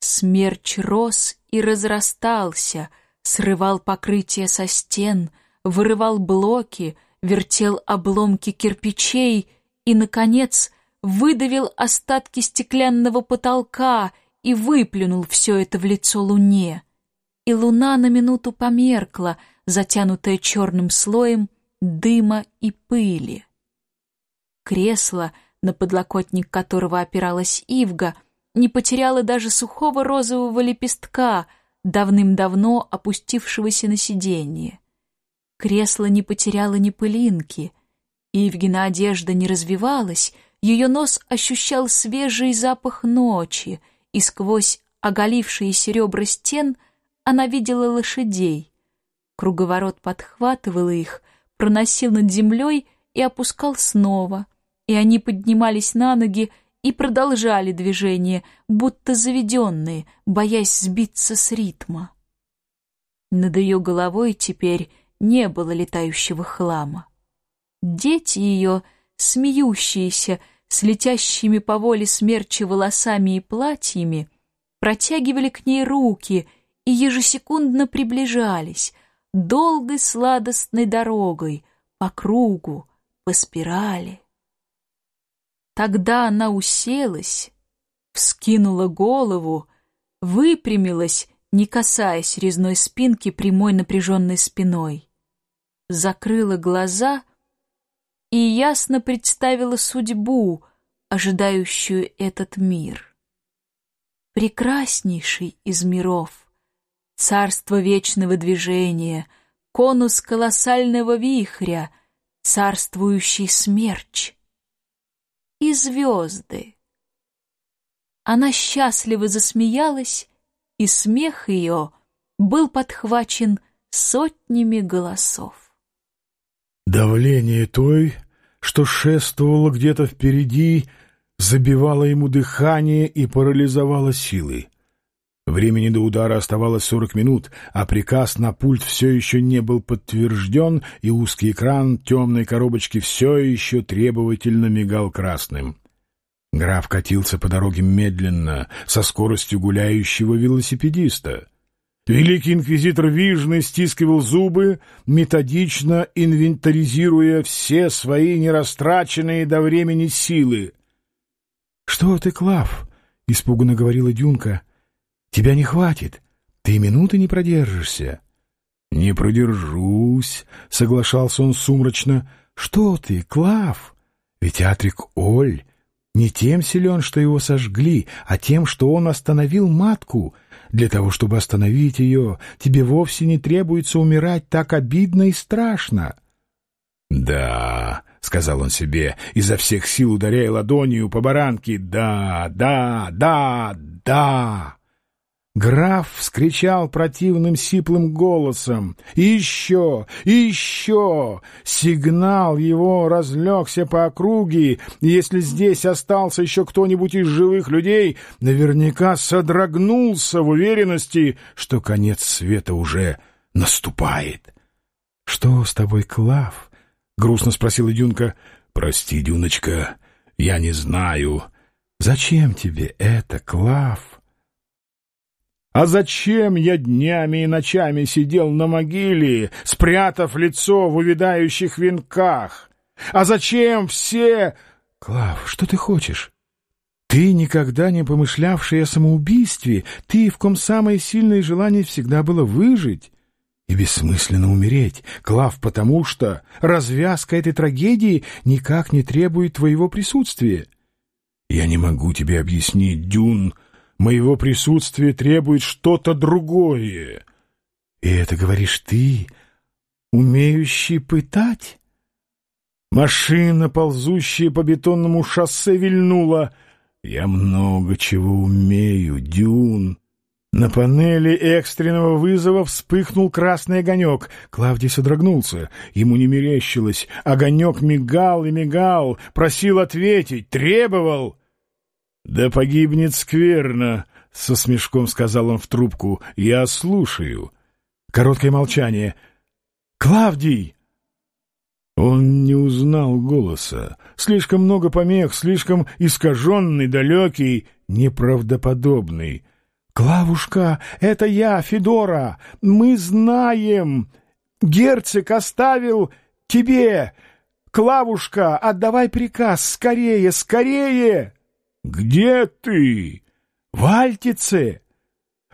Смерч рос и разрастался, срывал покрытие со стен, вырывал блоки, вертел обломки кирпичей и, наконец, выдавил остатки стеклянного потолка и выплюнул все это в лицо луне и луна на минуту померкла, затянутая черным слоем дыма и пыли. Кресло, на подлокотник которого опиралась Ивга, не потеряло даже сухого розового лепестка, давным-давно опустившегося на сиденье. Кресло не потеряло ни пылинки. Ивгина одежда не развивалась, ее нос ощущал свежий запах ночи, и сквозь оголившиеся ребра стен — она видела лошадей. Круговорот подхватывал их, проносил над землей и опускал снова, и они поднимались на ноги и продолжали движение, будто заведенные, боясь сбиться с ритма. Над ее головой теперь не было летающего хлама. Дети ее, смеющиеся, с летящими по воле смерчи волосами и платьями, протягивали к ней руки — и ежесекундно приближались долгой сладостной дорогой по кругу, по спирали. Тогда она уселась, вскинула голову, выпрямилась, не касаясь резной спинки прямой напряженной спиной, закрыла глаза и ясно представила судьбу, ожидающую этот мир. Прекраснейший из миров — царство вечного движения, конус колоссального вихря, царствующий смерч. И звезды. Она счастливо засмеялась, и смех ее был подхвачен сотнями голосов. Давление той, что шествовало где-то впереди, забивало ему дыхание и парализовало силы. Времени до удара оставалось 40 минут, а приказ на пульт все еще не был подтвержден, и узкий экран темной коробочки все еще требовательно мигал красным. Граф катился по дороге медленно, со скоростью гуляющего велосипедиста. Великий инквизитор Вижны стискивал зубы, методично инвентаризируя все свои нерастраченные до времени силы. — Что ты, Клав? — испуганно говорила Дюнка. — Тебя не хватит. Ты минуты не продержишься. — Не продержусь, — соглашался он сумрачно. — Что ты, Клав? Ведь Атрик Оль не тем силен, что его сожгли, а тем, что он остановил матку. Для того, чтобы остановить ее, тебе вовсе не требуется умирать так обидно и страшно. — Да, — сказал он себе, изо всех сил ударяя ладонью по баранке, — да, да, да, да. Граф вскричал противным сиплым голосом. «И еще! Еще!» Сигнал его разлегся по округе, и если здесь остался еще кто-нибудь из живых людей, наверняка содрогнулся в уверенности, что конец света уже наступает. «Что с тобой, Клав?» — грустно спросила Дюнка. «Прости, Дюночка, я не знаю». «Зачем тебе это, Клав?» А зачем я днями и ночами сидел на могиле, спрятав лицо в увядающих венках? А зачем все... Клав, что ты хочешь? Ты, никогда не помышлявший о самоубийстве, ты, в ком самое сильное желание всегда было выжить и бессмысленно умереть, Клав, потому что развязка этой трагедии никак не требует твоего присутствия. Я не могу тебе объяснить, Дюн, — Моего присутствия требует что-то другое. И это говоришь ты, умеющий пытать? Машина, ползущая по бетонному шоссе, вильнула. Я много чего умею, Дюн. На панели экстренного вызова вспыхнул красный огонек. Клавдий содрогнулся. Ему не мерещилось. Огонек мигал и мигал, просил ответить, требовал. «Да погибнет скверно», — со смешком сказал он в трубку. «Я слушаю». Короткое молчание. «Клавдий!» Он не узнал голоса. Слишком много помех, слишком искаженный, далекий, неправдоподобный. «Клавушка, это я, Федора! Мы знаем! Герцог оставил тебе! Клавушка, отдавай приказ! Скорее, скорее!» «Где ты?» «В Альтице!»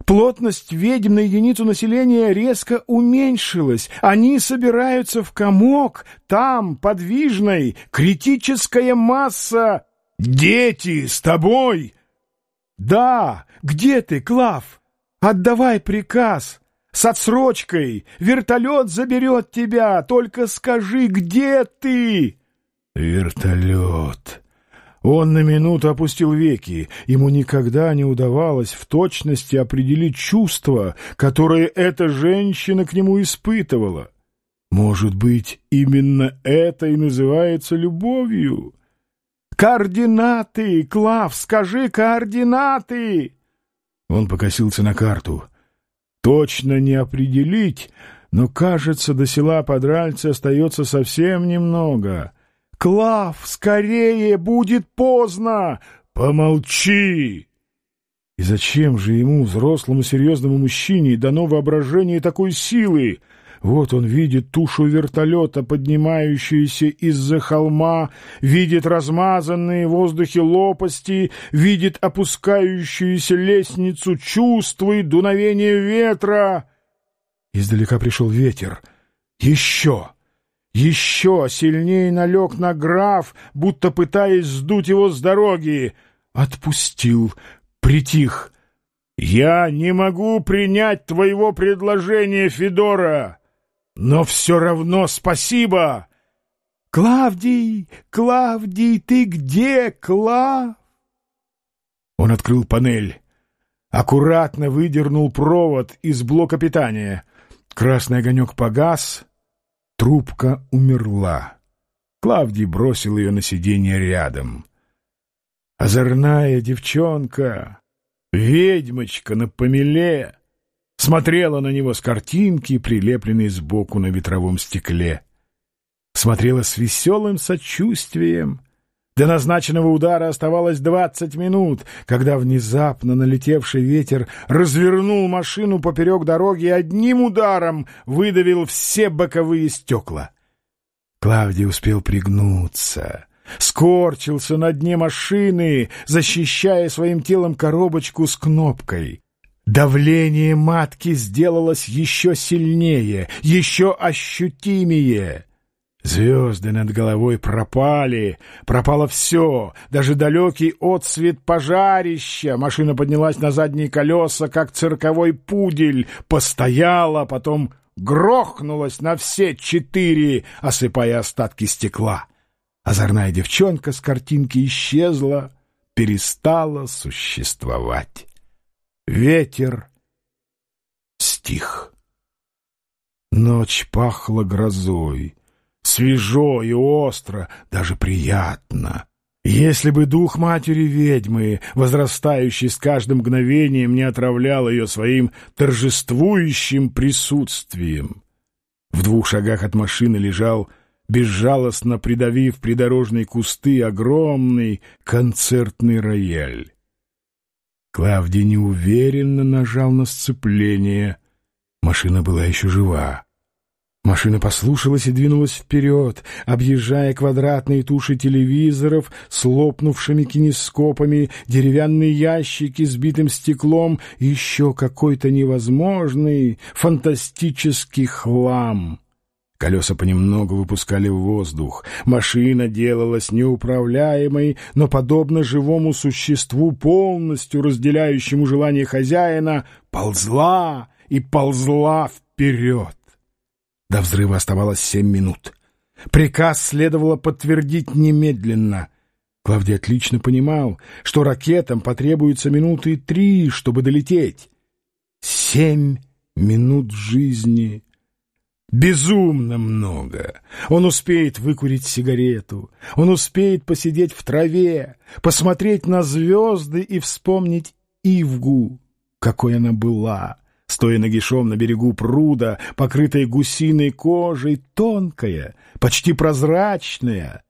Плотность ведьм на единицу населения резко уменьшилась. Они собираются в комок. Там, подвижной, критическая масса. Дети с тобой? Да. Где ты, Клав? Отдавай приказ. С отсрочкой. Вертолет заберет тебя. Только скажи, где ты? Вертолет. Он на минуту опустил веки. Ему никогда не удавалось в точности определить чувства, которые эта женщина к нему испытывала. Может быть, именно это и называется любовью? «Координаты! Клав, скажи координаты!» Он покосился на карту. «Точно не определить, но, кажется, до села Подральцы остается совсем немного». «Клав, скорее, будет поздно!» «Помолчи!» И зачем же ему, взрослому серьезному мужчине, дано воображение такой силы? Вот он видит тушу вертолета, поднимающуюся из-за холма, видит размазанные в воздухе лопасти, видит опускающуюся лестницу, чувствует дуновение ветра. Издалека пришел ветер. Еще! Еще сильнее налег на граф, будто пытаясь сдуть его с дороги. Отпустил, притих. «Я не могу принять твоего предложения, Федора, но все равно спасибо!» «Клавдий! Клавдий, ты где, Клав?» Он открыл панель, аккуратно выдернул провод из блока питания. Красный огонек погас — Трубка умерла. Клавдий бросил ее на сиденье рядом. Озорная девчонка, ведьмочка на помеле, смотрела на него с картинки, прилепленной сбоку на ветровом стекле. Смотрела с веселым сочувствием, До назначенного удара оставалось двадцать минут, когда внезапно налетевший ветер развернул машину поперек дороги и одним ударом выдавил все боковые стекла. Клавдий успел пригнуться, скорчился на дне машины, защищая своим телом коробочку с кнопкой. Давление матки сделалось еще сильнее, еще ощутимее. Звезды над головой пропали, пропало все, даже далекий отсвет пожарища. Машина поднялась на задние колеса, как цирковой пудель, постояла, потом грохнулась на все четыре, осыпая остатки стекла. Озорная девчонка с картинки исчезла, перестала существовать. Ветер стих. Ночь пахла грозой, свежо и остро, даже приятно. Если бы дух матери-ведьмы, возрастающий с каждым мгновением, не отравлял ее своим торжествующим присутствием. В двух шагах от машины лежал, безжалостно придавив придорожные кусты, огромный концертный рояль. Клавдий неуверенно нажал на сцепление. Машина была еще жива. Машина послушалась и двинулась вперед, объезжая квадратные туши телевизоров с лопнувшими кинескопами, деревянные ящики с битым стеклом и еще какой-то невозможный фантастический хлам. Колеса понемногу выпускали воздух. Машина делалась неуправляемой, но, подобно живому существу, полностью разделяющему желание хозяина, ползла и ползла вперед. До взрыва оставалось семь минут. Приказ следовало подтвердить немедленно. Клавдий отлично понимал, что ракетам потребуется минуты три, чтобы долететь. Семь минут жизни Безумно много. Он успеет выкурить сигарету, он успеет посидеть в траве, посмотреть на звезды и вспомнить Ивгу, какой она была, стоя нагишом на берегу пруда, покрытая гусиной кожей, тонкая, почти прозрачная.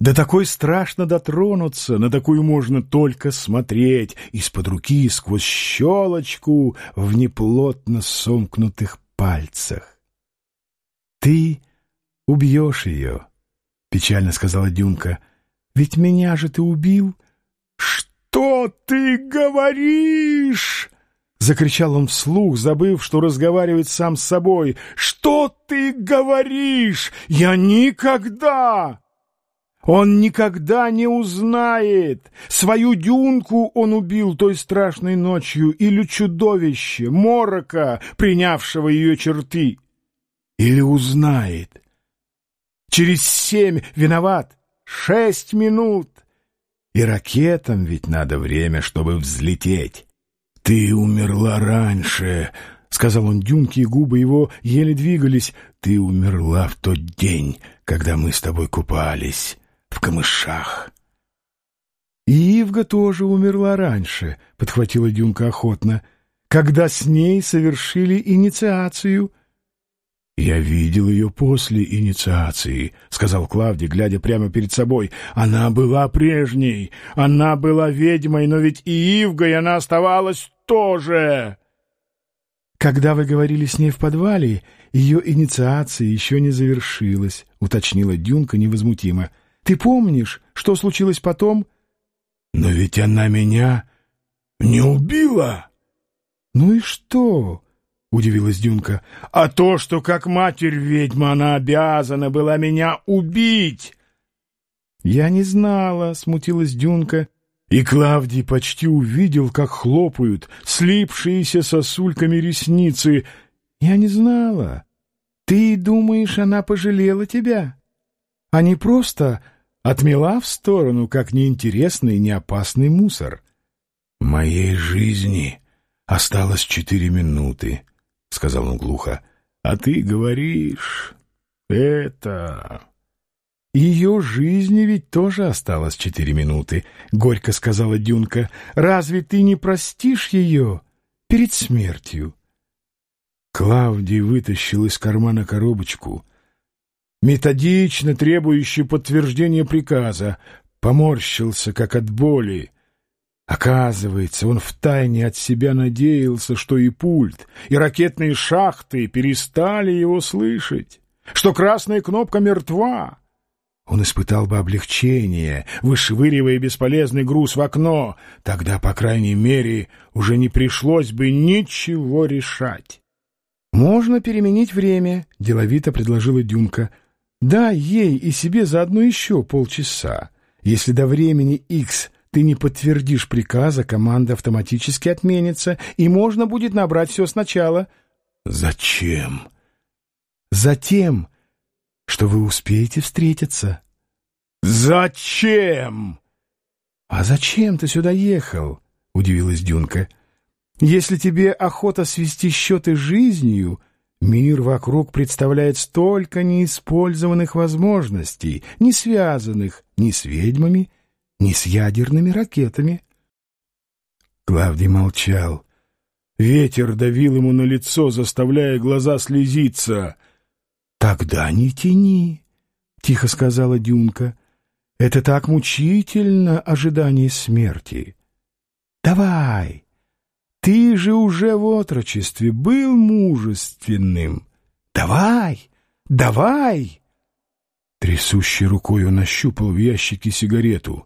Да такой страшно дотронуться, на такую можно только смотреть из-под руки сквозь щелочку в неплотно сомкнутых пальцах. «Ты убьешь ее», — печально сказала Дюнка. «Ведь меня же ты убил». «Что ты говоришь?» — закричал он вслух, забыв, что разговаривает сам с собой. «Что ты говоришь? Я никогда...» Он никогда не узнает. Свою дюнку он убил той страшной ночью или чудовище, морока, принявшего ее черты. Или узнает. Через семь виноват. Шесть минут. И ракетам ведь надо время, чтобы взлететь. Ты умерла раньше, — сказал он Дюнке, и губы его еле двигались. Ты умерла в тот день, когда мы с тобой купались в камышах. И Ивга тоже умерла раньше, — подхватила Дюнка охотно, — когда с ней совершили инициацию — «Я видел ее после инициации», — сказал Клавдий, глядя прямо перед собой. «Она была прежней, она была ведьмой, но ведь и Ивгой она оставалась тоже». «Когда вы говорили с ней в подвале, ее инициация еще не завершилась», — уточнила Дюнка невозмутимо. «Ты помнишь, что случилось потом?» «Но ведь она меня не убила!» «Ну и что?» — удивилась Дюнка. — А то, что как матерь-ведьма она обязана была меня убить! — Я не знала, — смутилась Дюнка. И Клавдий почти увидел, как хлопают слипшиеся сосульками ресницы. — Я не знала. Ты думаешь, она пожалела тебя? А не просто отмела в сторону, как неинтересный и неопасный мусор? — Моей жизни осталось четыре минуты, — сказал он глухо, — а ты говоришь... это... «Ее жизни ведь тоже осталось четыре минуты», — горько сказала Дюнка. «Разве ты не простишь ее перед смертью?» Клавдий вытащил из кармана коробочку, методично требующую подтверждения приказа. поморщился, как от боли. Оказывается, он втайне от себя надеялся, что и пульт, и ракетные шахты перестали его слышать, что красная кнопка мертва. Он испытал бы облегчение, вышвыривая бесполезный груз в окно. Тогда, по крайней мере, уже не пришлось бы ничего решать. «Можно переменить время», — деловито предложила Дюнка. «Дай ей и себе заодно еще полчаса. Если до времени X ты не подтвердишь приказа, команда автоматически отменится, и можно будет набрать все сначала. Зачем? Затем, что вы успеете встретиться. Зачем? А зачем ты сюда ехал? Удивилась Дюнка. Если тебе охота свести счеты жизнью, мир вокруг представляет столько неиспользованных возможностей, не связанных ни с ведьмами, не с ядерными ракетами. Клавдий молчал. Ветер давил ему на лицо, заставляя глаза слезиться. «Тогда не тяни», — тихо сказала Дюнка. «Это так мучительно, ожидание смерти. Давай, ты же уже в отрочестве был мужественным. Давай, давай!» Трясущей рукой он ощупал в ящике сигарету.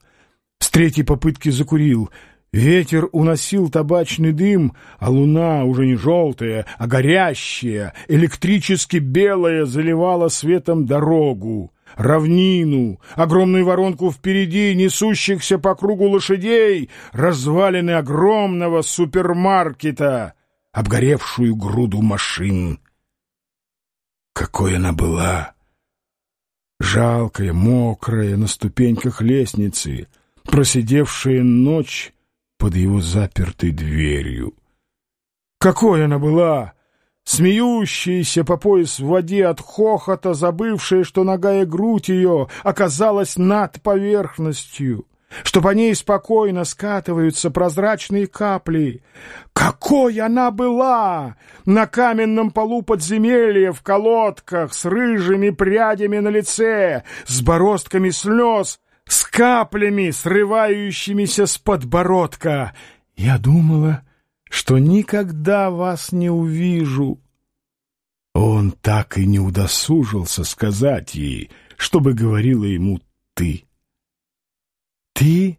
С третьей попытки закурил. Ветер уносил табачный дым, а луна, уже не желтая, а горящая, электрически белая, заливала светом дорогу, равнину, огромную воронку впереди, несущихся по кругу лошадей, развалины огромного супермаркета, обгоревшую груду машин. Какой она была! Жалкая, мокрая, на ступеньках лестницы — просидевшая ночь под его запертой дверью. Какой она была! Смеющаяся по пояс в воде от хохота, забывшая, что нога и грудь ее оказалась над поверхностью, что по ней спокойно скатываются прозрачные капли. Какой она была! На каменном полу подземелья, в колодках, с рыжими прядями на лице, с бороздками слез — с каплями, срывающимися с подбородка. Я думала, что никогда вас не увижу. Он так и не удосужился сказать ей, чтобы говорила ему «ты». «Ты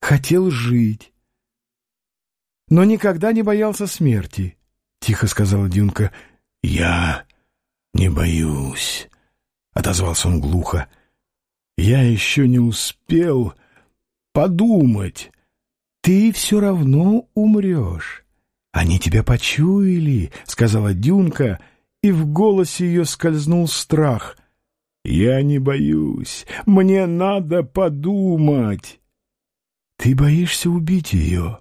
хотел жить, но никогда не боялся смерти», — тихо сказала Дюнка. «Я не боюсь», — отозвался он глухо. Я еще не успел подумать. Ты все равно умрешь. Они тебя почуяли, — сказала Дюнка, и в голосе ее скользнул страх. Я не боюсь, мне надо подумать. Ты боишься убить ее?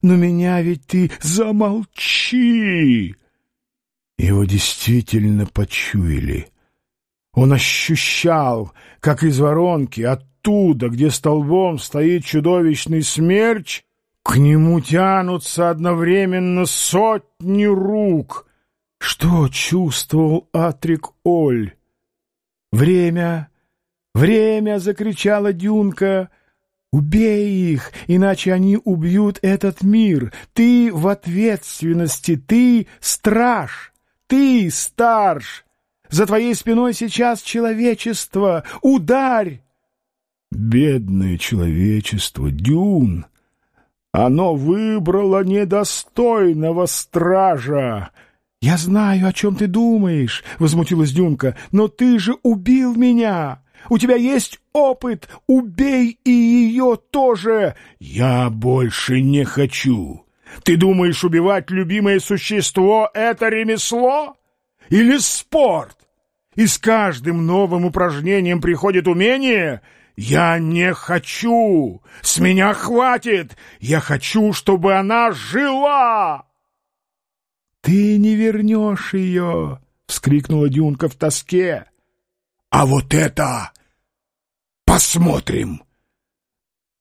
Но меня ведь ты замолчи! Его действительно почуяли. Он ощущал, как из воронки, оттуда, где столбом стоит чудовищный смерч, к нему тянутся одновременно сотни рук. Что чувствовал Атрик Оль? «Время! Время!» — закричала Дюнка. «Убей их, иначе они убьют этот мир. Ты в ответственности, ты страж, ты старш, за твоей спиной сейчас человечество! Ударь!» Бедное человечество, Дюн! Оно выбрало недостойного стража. «Я знаю, о чем ты думаешь», — возмутилась Дюнка, «но ты же убил меня! У тебя есть опыт! Убей и ее тоже! Я больше не хочу! Ты думаешь, убивать любимое существо — это ремесло? Или спорт? и с каждым новым упражнением приходит умение, я не хочу, с меня хватит, я хочу, чтобы она жила. Ты не вернешь ее, вскрикнула Дюнка в тоске. А вот это посмотрим.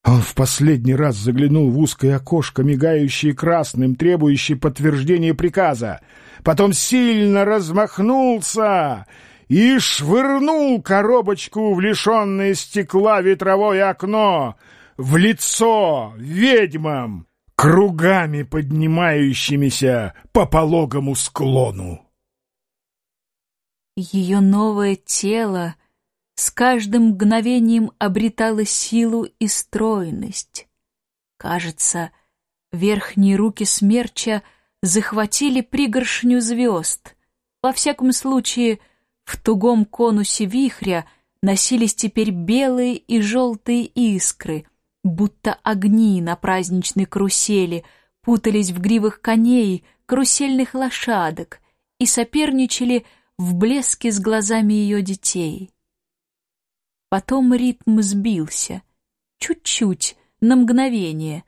Он в последний раз заглянул в узкое окошко, мигающее красным, требующее подтверждения приказа. Потом сильно размахнулся и швырнул коробочку в лишенное стекла ветровое окно в лицо ведьмам, кругами поднимающимися по пологому склону. Ее новое тело с каждым мгновением обретало силу и стройность. Кажется, верхние руки смерча захватили пригоршню звезд. Во всяком случае, в тугом конусе вихря носились теперь белые и желтые искры, будто огни на праздничной карусели, путались в гривах коней, карусельных лошадок и соперничали в блеске с глазами ее детей. Потом ритм сбился, чуть-чуть, на мгновение,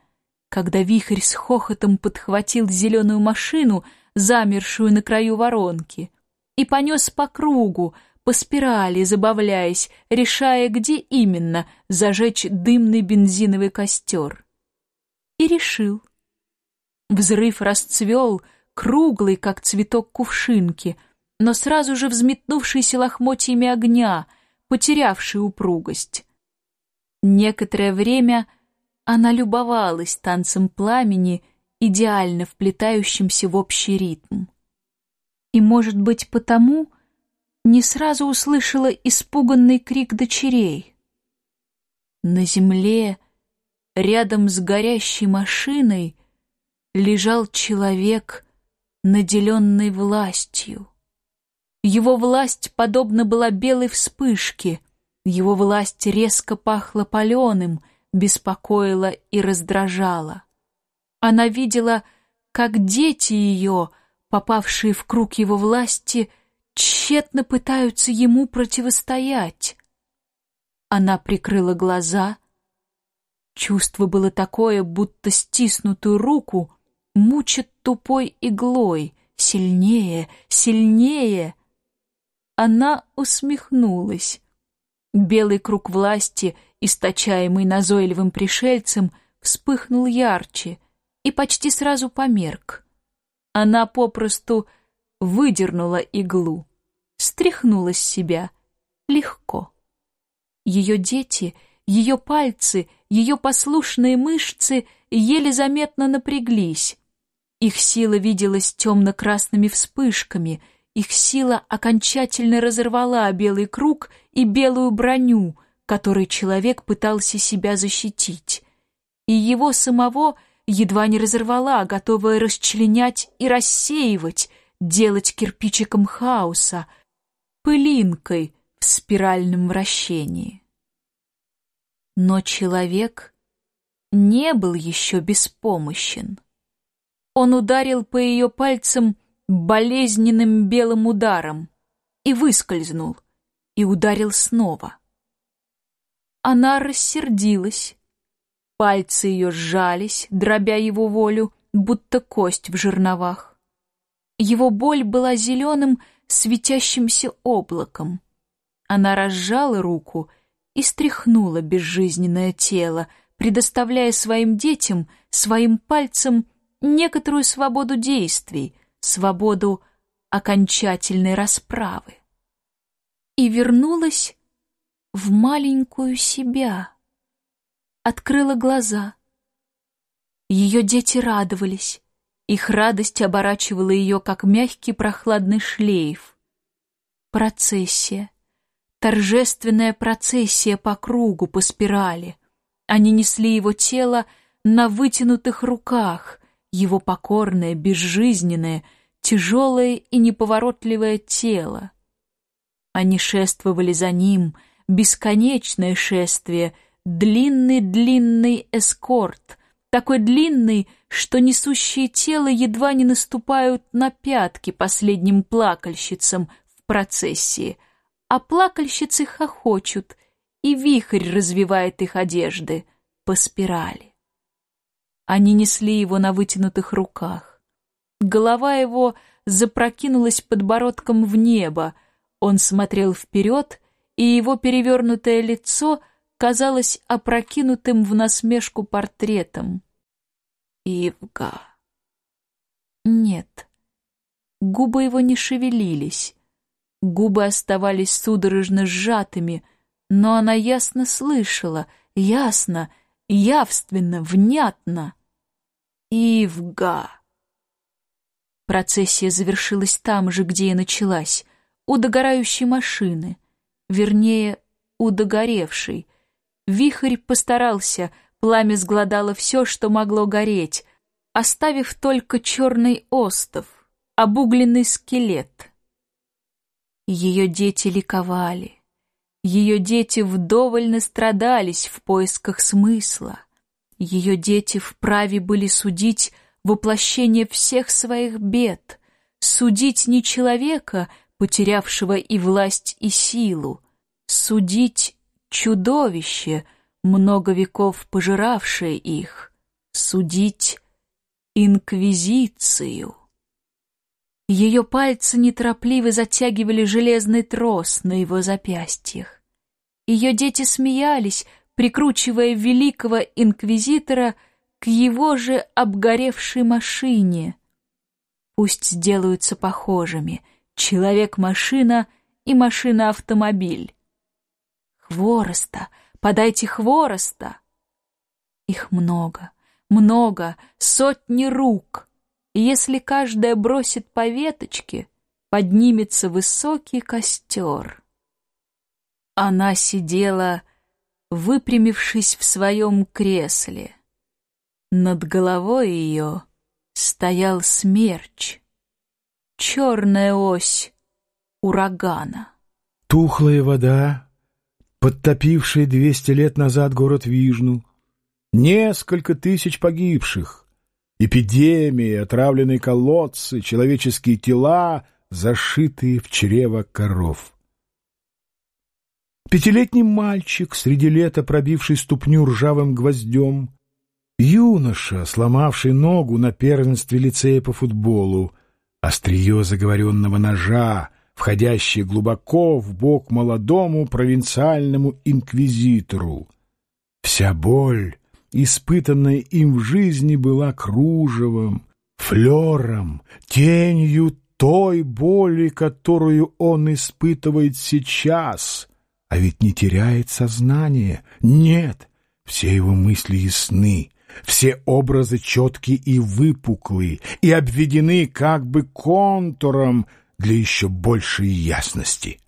когда вихрь с хохотом подхватил зеленую машину, замершую на краю воронки, и понес по кругу, по спирали, забавляясь, решая, где именно зажечь дымный бензиновый костер. И решил. Взрыв расцвел, круглый, как цветок кувшинки — но сразу же взметнувшийся лохмотьями огня, потерявший упругость. Некоторое время она любовалась танцем пламени, идеально вплетающимся в общий ритм. И, может быть, потому не сразу услышала испуганный крик дочерей. На земле, рядом с горящей машиной, лежал человек, наделенный властью. Его власть подобна была белой вспышке, его власть резко пахла паленым, беспокоила и раздражала. Она видела, как дети ее, попавшие в круг его власти, тщетно пытаются ему противостоять. Она прикрыла глаза. Чувство было такое, будто стиснутую руку мучит тупой иглой, сильнее, сильнее — она усмехнулась. Белый круг власти, источаемый назойливым пришельцем, вспыхнул ярче и почти сразу померк. Она попросту выдернула иглу, стряхнула с себя легко. Ее дети, ее пальцы, ее послушные мышцы еле заметно напряглись. Их сила виделась темно-красными вспышками — их сила окончательно разорвала белый круг и белую броню, которой человек пытался себя защитить. И его самого едва не разорвала, готовая расчленять и рассеивать, делать кирпичиком хаоса, пылинкой в спиральном вращении. Но человек не был еще беспомощен. Он ударил по ее пальцам болезненным белым ударом и выскользнул, и ударил снова. Она рассердилась. Пальцы ее сжались, дробя его волю, будто кость в жерновах. Его боль была зеленым, светящимся облаком. Она разжала руку и стряхнула безжизненное тело, предоставляя своим детям, своим пальцам некоторую свободу действий, свободу окончательной расправы. И вернулась в маленькую себя. Открыла глаза. Ее дети радовались. Их радость оборачивала ее, как мягкий прохладный шлейф. Процессия. Торжественная процессия по кругу, по спирали. Они несли его тело на вытянутых руках, его покорное, безжизненное, тяжелое и неповоротливое тело. Они шествовали за ним, бесконечное шествие, длинный-длинный эскорт, такой длинный, что несущие тело едва не наступают на пятки последним плакальщицам в процессии, а плакальщицы хохочут, и вихрь развивает их одежды по спирали. Они несли его на вытянутых руках. Голова его запрокинулась подбородком в небо. Он смотрел вперед, и его перевернутое лицо казалось опрокинутым в насмешку портретом. Ивга. Нет, губы его не шевелились. Губы оставались судорожно сжатыми, но она ясно слышала, ясно, явственно, внятно. Ивга. Процессия завершилась там же, где и началась, у догорающей машины, вернее, у догоревшей. Вихрь постарался, пламя сгладало все, что могло гореть, оставив только черный остов, обугленный скелет. Ее дети ликовали. Ее дети вдоволь настрадались в поисках смысла. Ее дети вправе были судить воплощение всех своих бед, судить не человека, потерявшего и власть, и силу, судить чудовище, много веков пожиравшее их, судить инквизицию. Ее пальцы неторопливо затягивали железный трос на его запястьях. Ее дети смеялись, прикручивая великого инквизитора к его же обгоревшей машине. Пусть сделаются похожими человек-машина и машина-автомобиль. Хвороста, подайте хвороста. Их много, много, сотни рук. И если каждая бросит по веточке, поднимется высокий костер. Она сидела, выпрямившись в своем кресле. Над головой ее стоял смерч, черная ось урагана. Тухлая вода, подтопившая двести лет назад город Вижну, несколько тысяч погибших, эпидемии, отравленные колодцы, человеческие тела, зашитые в чрево коров. Пятилетний мальчик, среди лета пробивший ступню ржавым гвоздем, юноша, сломавший ногу на первенстве лицея по футболу, острие заговоренного ножа, входящее глубоко в бок молодому провинциальному инквизитору. Вся боль, испытанная им в жизни, была кружевом, флером, тенью той боли, которую он испытывает сейчас, а ведь не теряет сознание. Нет, все его мысли ясны, все образы четкие и выпуклые, и обведены как бы контуром для еще большей ясности.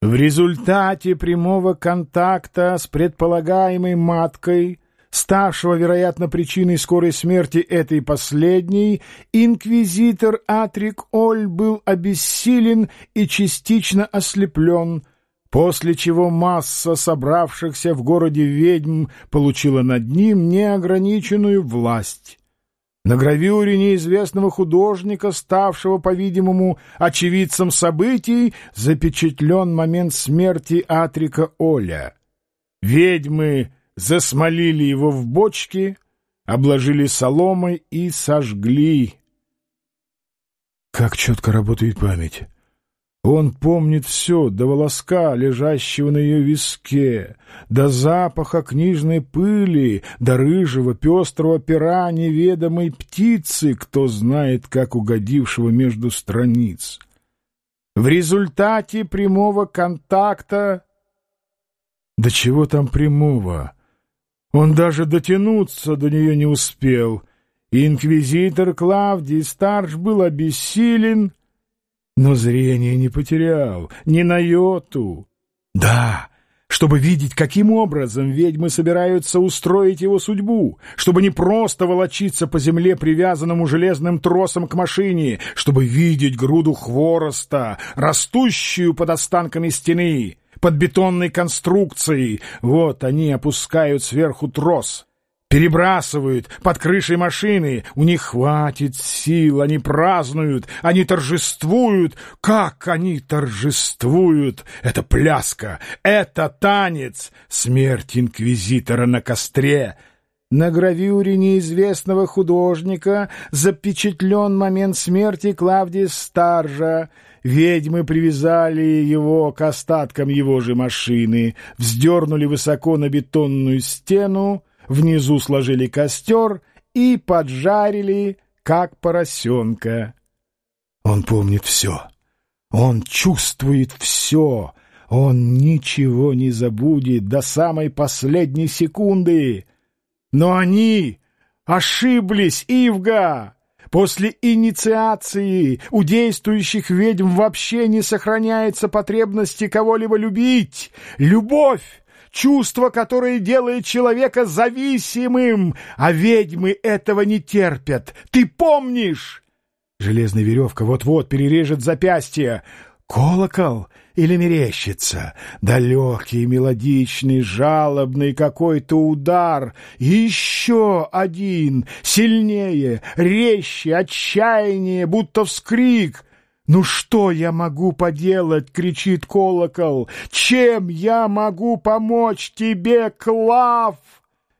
В результате прямого контакта с предполагаемой маткой, ставшего, вероятно, причиной скорой смерти этой последней, инквизитор Атрик Оль был обессилен и частично ослеплен, после чего масса собравшихся в городе ведьм получила над ним неограниченную власть. На гравюре неизвестного художника, ставшего, по-видимому, очевидцем событий, запечатлен момент смерти Атрика Оля. Ведьмы засмолили его в бочке, обложили соломой и сожгли. Как четко работает память! Он помнит все, до волоска, лежащего на ее виске, до запаха книжной пыли, до рыжего пестрого пера неведомой птицы, кто знает, как угодившего между страниц. В результате прямого контакта... Да чего там прямого? Он даже дотянуться до нее не успел. Инквизитор Клавдий Старш был обессилен но зрение не потерял, ни на йоту. Да, чтобы видеть, каким образом ведьмы собираются устроить его судьбу, чтобы не просто волочиться по земле привязанному железным тросом к машине, чтобы видеть груду хвороста, растущую под останками стены, под бетонной конструкцией. Вот они опускают сверху трос — перебрасывают под крышей машины. У них хватит сил, они празднуют, они торжествуют. Как они торжествуют! Это пляска, это танец, смерть инквизитора на костре. На гравюре неизвестного художника запечатлен момент смерти Клавдия Старжа. Ведьмы привязали его к остаткам его же машины, вздернули высоко на бетонную стену, внизу сложили костер и поджарили, как поросенка. Он помнит все. Он чувствует все, он ничего не забудет до самой последней секунды. Но они ошиблись, Ивга! После инициации у действующих ведьм вообще не сохраняется потребности кого-либо любить. Любовь — чувство, которое делает человека зависимым, а ведьмы этого не терпят. Ты помнишь? Железная веревка вот-вот перережет запястье. Колокол или мерещится? Далекий, мелодичный, жалобный какой-то удар. еще один, сильнее, резче, отчаяние, будто вскрик. «Ну что я могу поделать?» — кричит колокол. «Чем я могу помочь тебе, Клав?»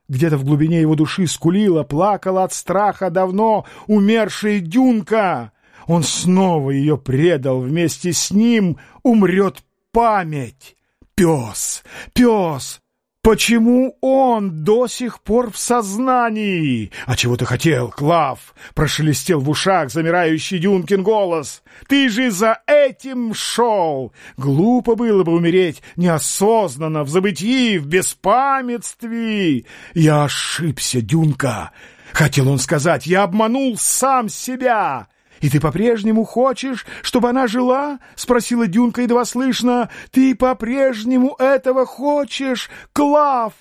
Где-то в глубине его души скулила, плакала от страха давно умершая Дюнка. Он снова ее предал, вместе с ним умрет память. Пес, пес, Почему он до сих пор в сознании? А чего ты хотел, Клав? Прошелестел в ушах замирающий Дюнкин голос. Ты же за этим шел. Глупо было бы умереть неосознанно, в забытии, в беспамятстве. Я ошибся, Дюнка. Хотел он сказать, я обманул сам себя. «И ты по-прежнему хочешь, чтобы она жила?» — спросила Дюнка едва слышно. «Ты по-прежнему этого хочешь, Клав?»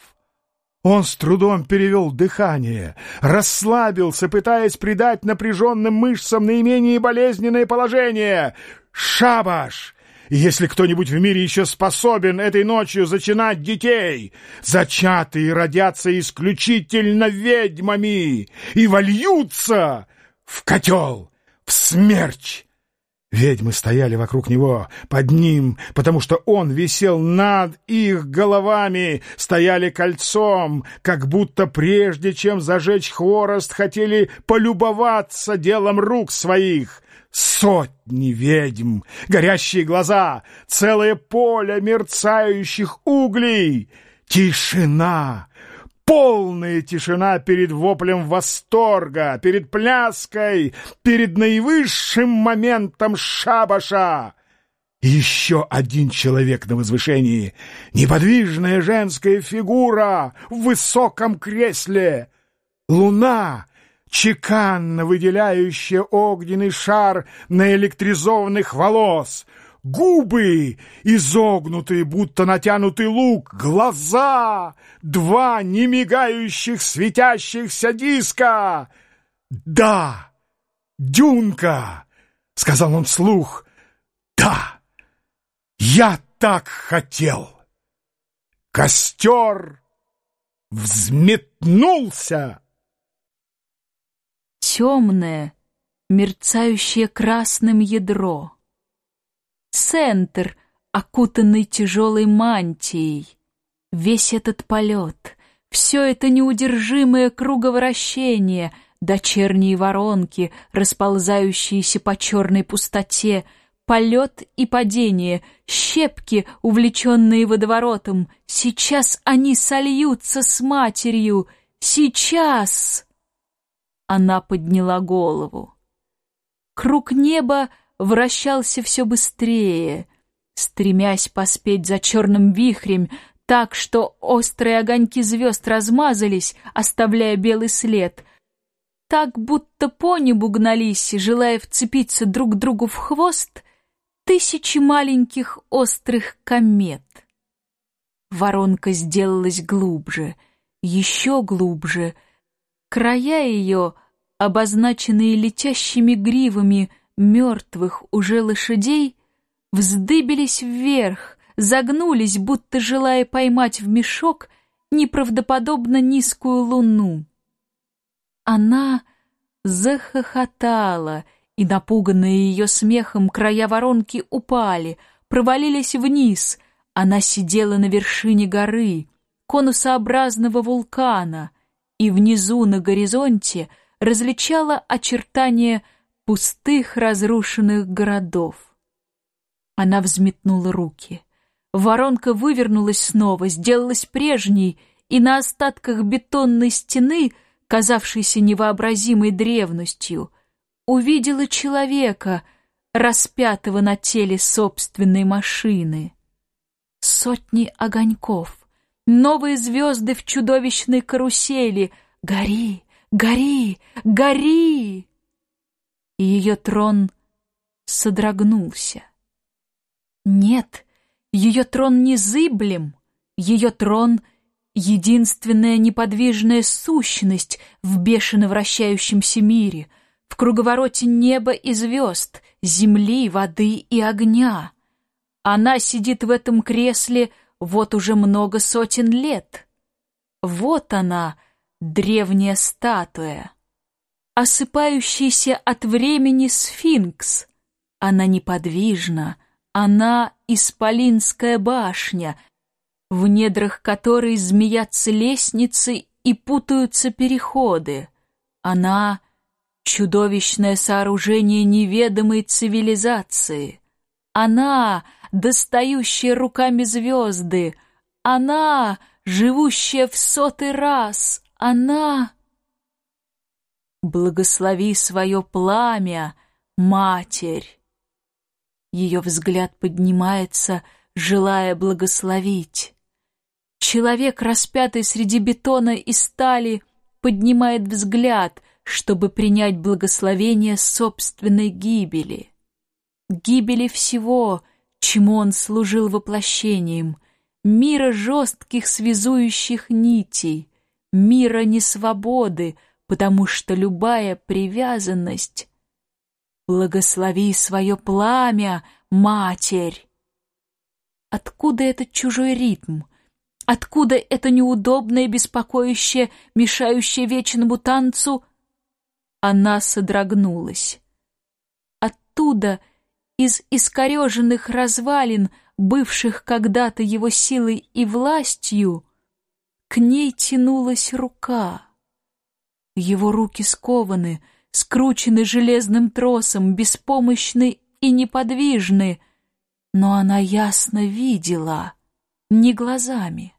Он с трудом перевел дыхание, расслабился, пытаясь придать напряженным мышцам наименее болезненное положение. «Шабаш!» если кто-нибудь в мире еще способен этой ночью зачинать детей, зачатые родятся исключительно ведьмами и вольются в котел в смерч! Ведьмы стояли вокруг него, под ним, потому что он висел над их головами, стояли кольцом, как будто прежде чем зажечь хворост, хотели полюбоваться делом рук своих. Сотни ведьм, горящие глаза, целое поле мерцающих углей. Тишина! Полная тишина перед воплем восторга, перед пляской, перед наивысшим моментом шабаша. еще один человек на возвышении, неподвижная женская фигура в высоком кресле. Луна, чеканно выделяющая огненный шар на электризованных волос — губы, изогнутые, будто натянутый лук, глаза, два немигающих светящихся диска. «Да, Дюнка!» — сказал он вслух. «Да, я так хотел!» Костер взметнулся. Темное, мерцающее красным ядро центр, окутанный тяжелой мантией. Весь этот полет, все это неудержимое круговращение, дочерние воронки, расползающиеся по черной пустоте, полет и падение, щепки, увлеченные водоворотом. Сейчас они сольются с матерью. Сейчас! Она подняла голову. Круг неба вращался все быстрее, стремясь поспеть за черным вихрем, так что острые огоньки звезд размазались, оставляя белый след, так будто по небу гнались, желая вцепиться друг другу в хвост тысячи маленьких острых комет. Воронка сделалась глубже, еще глубже. Края ее, обозначенные летящими гривами, мертвых уже лошадей вздыбились вверх, загнулись, будто желая поймать в мешок неправдоподобно низкую луну. Она захохотала, и, напуганные ее смехом, края воронки упали, провалились вниз. Она сидела на вершине горы, конусообразного вулкана, и внизу на горизонте различала очертания пустых разрушенных городов. Она взметнула руки. Воронка вывернулась снова, сделалась прежней, и на остатках бетонной стены, казавшейся невообразимой древностью, увидела человека, распятого на теле собственной машины. Сотни огоньков, новые звезды в чудовищной карусели. Гори, гори, гори! И ее трон содрогнулся. Нет, ее трон не зыблем, ее трон — единственная неподвижная сущность в бешено вращающемся мире, в круговороте неба и звезд, земли, воды и огня. Она сидит в этом кресле вот уже много сотен лет. Вот она, древняя статуя, осыпающийся от времени сфинкс. Она неподвижна, она исполинская башня, в недрах которой змеятся лестницы и путаются переходы. Она — чудовищное сооружение неведомой цивилизации. Она — достающая руками звезды. Она — живущая в сотый раз. Она... Благослови свое пламя, Матерь. Ее взгляд поднимается, желая благословить. Человек, распятый среди бетона и стали, поднимает взгляд, чтобы принять благословение собственной гибели. Гибели всего, чему он служил воплощением, мира жестких связующих нитей, мира несвободы, потому что любая привязанность... Благослови свое пламя, Матерь! Откуда этот чужой ритм? Откуда это неудобное, беспокоящее, мешающее вечному танцу? Она содрогнулась. Оттуда, из искореженных развалин, бывших когда-то его силой и властью, к ней тянулась рука. Его руки скованы, скручены железным тросом, беспомощны и неподвижны, но она ясно видела, не глазами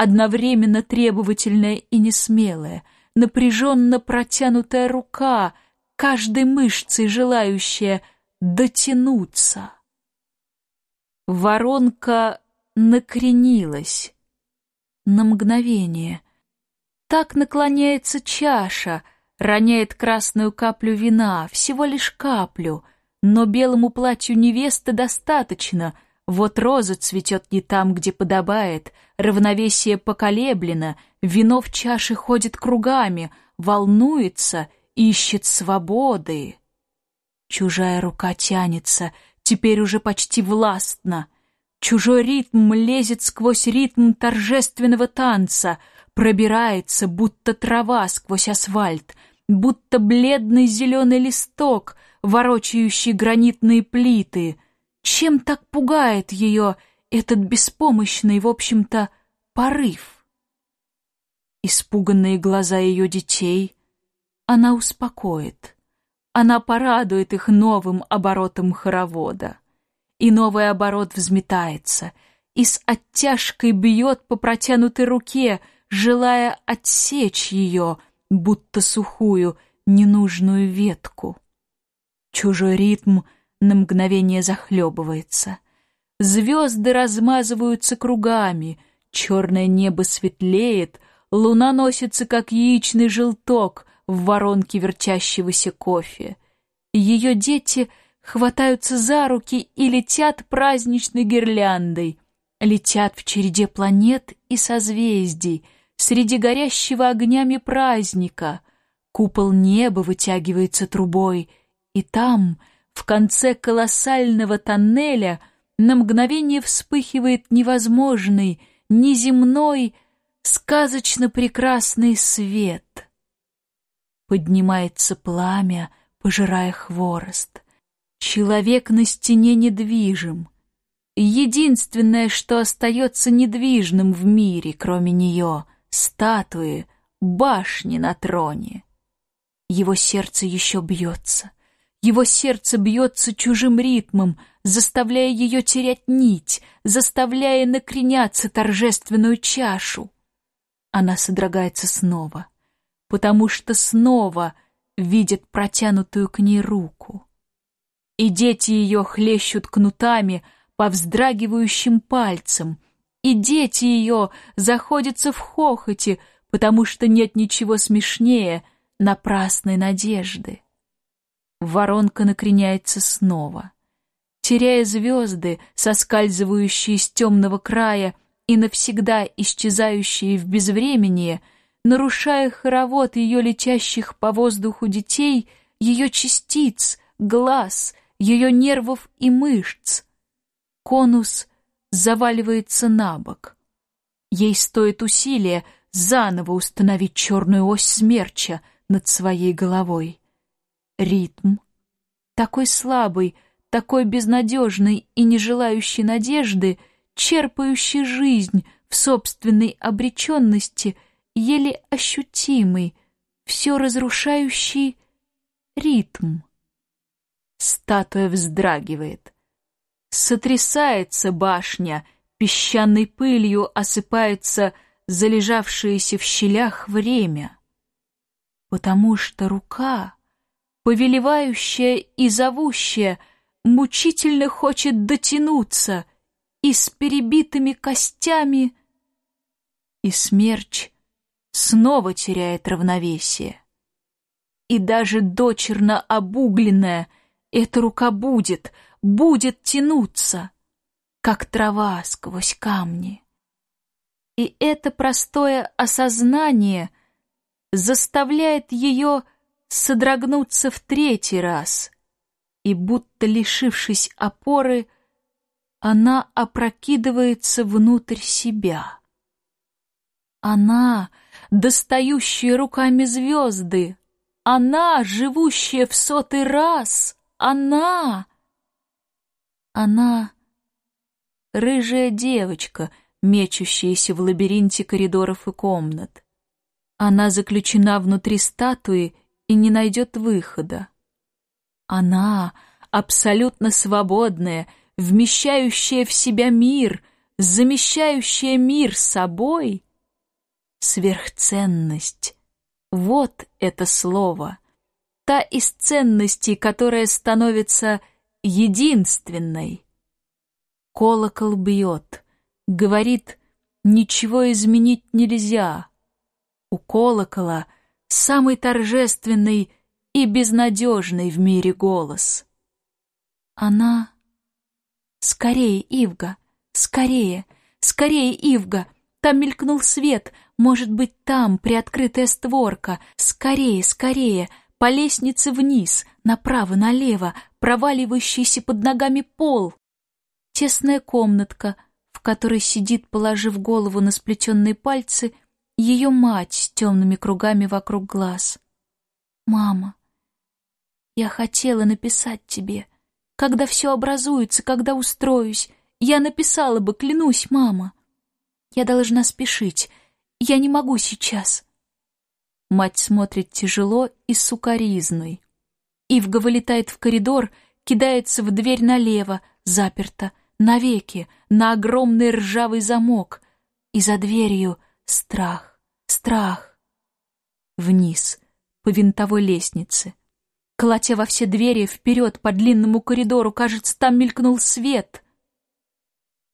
одновременно требовательная и несмелая, напряженно протянутая рука, каждой мышцей желающая дотянуться. Воронка накренилась на мгновение. Так наклоняется чаша, роняет красную каплю вина, всего лишь каплю, но белому платью невесты достаточно — вот роза цветет не там, где подобает, равновесие поколеблено, вино в чаше ходит кругами, волнуется, ищет свободы. Чужая рука тянется, теперь уже почти властно. Чужой ритм лезет сквозь ритм торжественного танца, пробирается, будто трава сквозь асфальт, будто бледный зеленый листок, ворочающий гранитные плиты — чем так пугает ее этот беспомощный, в общем-то, порыв? Испуганные глаза ее детей она успокоит. Она порадует их новым оборотом хоровода. И новый оборот взметается, и с оттяжкой бьет по протянутой руке, желая отсечь ее, будто сухую, ненужную ветку. Чужой ритм — на мгновение захлебывается. Звезды размазываются кругами, черное небо светлеет, луна носится, как яичный желток в воронке вертящегося кофе. Ее дети хватаются за руки и летят праздничной гирляндой, летят в череде планет и созвездий, среди горящего огнями праздника. Купол неба вытягивается трубой, и там — в конце колоссального тоннеля на мгновение вспыхивает невозможный, неземной, сказочно прекрасный свет. Поднимается пламя, пожирая хворост. Человек на стене недвижим. Единственное, что остается недвижным в мире, кроме нее — статуи, башни на троне. Его сердце еще бьется — его сердце бьется чужим ритмом, заставляя ее терять нить, заставляя накреняться торжественную чашу. Она содрогается снова, потому что снова видит протянутую к ней руку. и дети ее хлещут кнутами по вздрагивающим пальцам, и дети ее заходятся в хохоте, потому что нет ничего смешнее напрасной надежды. Воронка накреняется снова. Теряя звезды, соскальзывающие с темного края и навсегда исчезающие в безвременье, нарушая хоровод ее летящих по воздуху детей, ее частиц, глаз, ее нервов и мышц. Конус заваливается на бок. Ей стоит усилия заново установить черную ось смерча над своей головой. Ритм, такой слабый, такой безнадежный и не желающий надежды, черпающий жизнь в собственной обреченности — еле ощутимый, все разрушающий ритм. Статуя вздрагивает. Сотрясается башня, песчаной пылью осыпается залежавшееся в щелях время. Потому что рука, повелевающая и зовущая, мучительно хочет дотянуться и с перебитыми костями, и смерч снова теряет равновесие. И даже дочерно обугленная эта рука будет, будет тянуться, как трава сквозь камни. И это простое осознание заставляет ее содрогнуться в третий раз, и будто лишившись опоры, она опрокидывается внутрь себя. Она достающая руками звезды. Она, живущая в сотый раз. Она! Она — рыжая девочка, мечущаяся в лабиринте коридоров и комнат. Она заключена внутри статуи и не найдет выхода. Она — абсолютно свободная, вмещающая в себя мир, замещающая мир собой — Сверхценность. Вот это слово. Та из ценностей, которая становится единственной. Колокол бьет, говорит, ничего изменить нельзя. У колокола самый торжественный и безнадежный в мире голос. Она... Скорее, Ивга, скорее, скорее, Ивга! Там мелькнул свет, может быть, там приоткрытая створка. Скорее, скорее, по лестнице вниз, направо-налево, проваливающийся под ногами пол. Тесная комнатка, в которой сидит, положив голову на сплетенные пальцы, ее мать с темными кругами вокруг глаз. «Мама, я хотела написать тебе. Когда все образуется, когда устроюсь, я написала бы, клянусь, мама. Я должна спешить, я не могу сейчас. Мать смотрит тяжело и сукоризной. Ивга вылетает в коридор, кидается в дверь налево, заперта, навеки, на огромный ржавый замок. И за дверью страх, страх. Вниз, по винтовой лестнице. Колотя во все двери, вперед по длинному коридору, кажется, там мелькнул свет.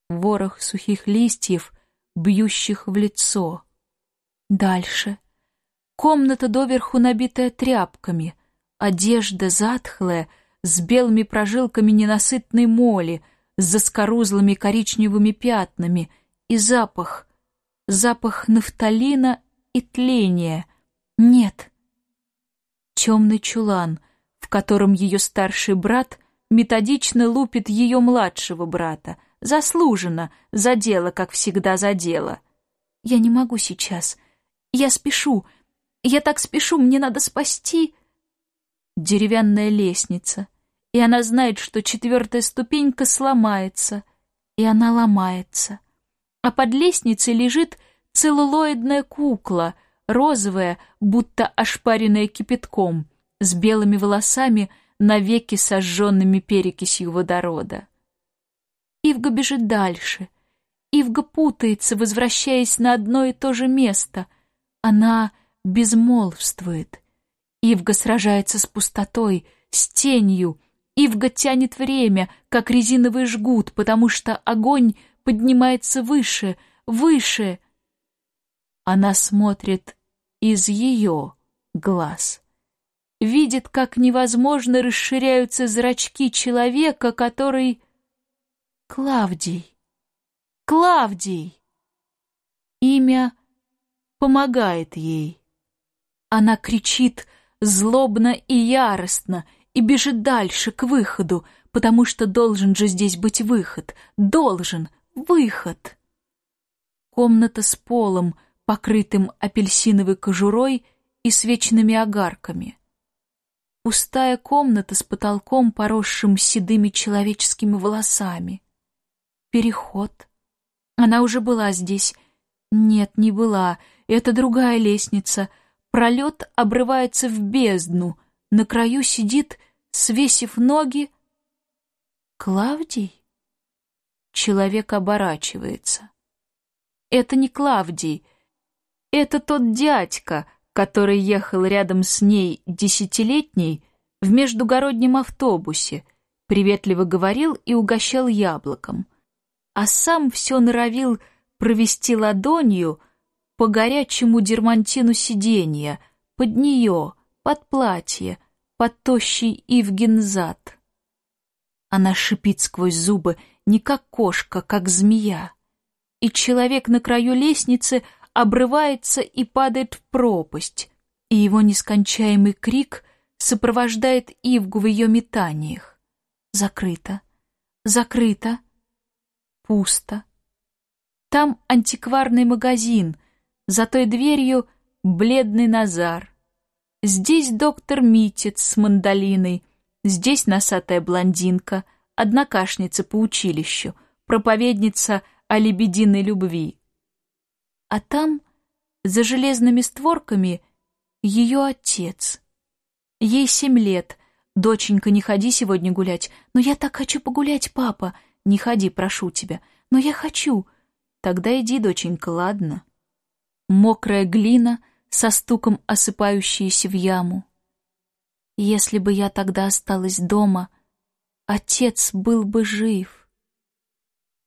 Ворох сухих листьев, бьющих в лицо. Дальше. Комната доверху набитая тряпками, одежда затхлая, с белыми прожилками ненасытной моли, с заскорузлыми коричневыми пятнами, и запах, запах нафталина и тления. Нет. Темный чулан, в котором ее старший брат методично лупит ее младшего брата, заслуженно, за дело, как всегда, за дело. Я не могу сейчас — я спешу. Я так спешу, мне надо спасти. Деревянная лестница. И она знает, что четвертая ступенька сломается. И она ломается. А под лестницей лежит целлулоидная кукла, розовая, будто ошпаренная кипятком, с белыми волосами, навеки сожженными перекисью водорода. Ивга бежит дальше. Ивга путается, возвращаясь на одно и то же место — она безмолвствует. Ивга сражается с пустотой, с тенью, Ивга тянет время, как резиновый жгут, потому что огонь поднимается выше, выше. Она смотрит из ее глаз. Видит, как невозможно расширяются зрачки человека, который... Клавдий. Клавдий. Имя помогает ей. Она кричит злобно и яростно и бежит дальше, к выходу, потому что должен же здесь быть выход. Должен. Выход. Комната с полом, покрытым апельсиновой кожурой и свечными огарками. Пустая комната с потолком, поросшим седыми человеческими волосами. Переход. Она уже была здесь. Нет, не была. Это другая лестница — Пролет обрывается в бездну. На краю сидит, свесив ноги, Клавдий? Человек оборачивается. Это не Клавдий. Это тот дядька, который ехал рядом с ней десятилетней в междугороднем автобусе, приветливо говорил и угощал яблоком, а сам все норовил провести ладонью по горячему дермантину сиденья, под нее, под платье, под тощий Ивгензад. Она шипит сквозь зубы, не как кошка, как змея. И человек на краю лестницы обрывается и падает в пропасть, и его нескончаемый крик сопровождает Ивгу в ее метаниях. Закрыто, закрыто, пусто. Там антикварный магазин — за той дверью бледный Назар. Здесь доктор Митец с мандолиной, здесь носатая блондинка, однокашница по училищу, проповедница о лебединой любви. А там, за железными створками, ее отец. Ей семь лет. «Доченька, не ходи сегодня гулять. Но я так хочу погулять, папа. Не ходи, прошу тебя. Но я хочу. Тогда иди, доченька, ладно?» Мокрая глина со стуком осыпающаяся в яму. Если бы я тогда осталась дома, отец был бы жив.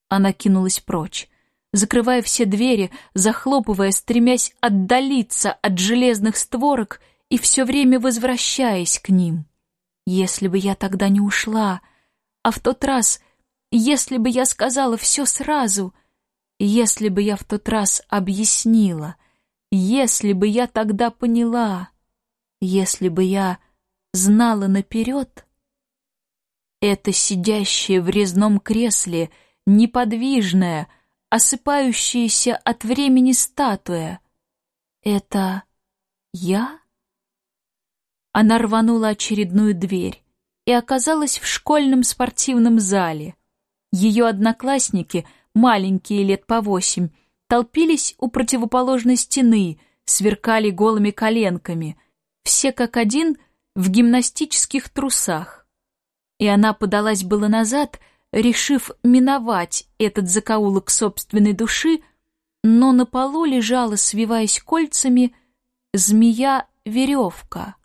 Она кинулась прочь, закрывая все двери, захлопывая, стремясь отдалиться от железных створок и все время возвращаясь к ним. Если бы я тогда не ушла, а в тот раз, если бы я сказала все сразу — если бы я в тот раз объяснила, если бы я тогда поняла, если бы я знала наперед, это сидящее в резном кресле, неподвижная, осыпающаяся от времени статуя, это я? Она рванула очередную дверь и оказалась в школьном спортивном зале. Ее одноклассники — маленькие лет по восемь, толпились у противоположной стены, сверкали голыми коленками, все как один в гимнастических трусах. И она подалась было назад, решив миновать этот закоулок собственной души, но на полу лежала, свиваясь кольцами, змея-веревка.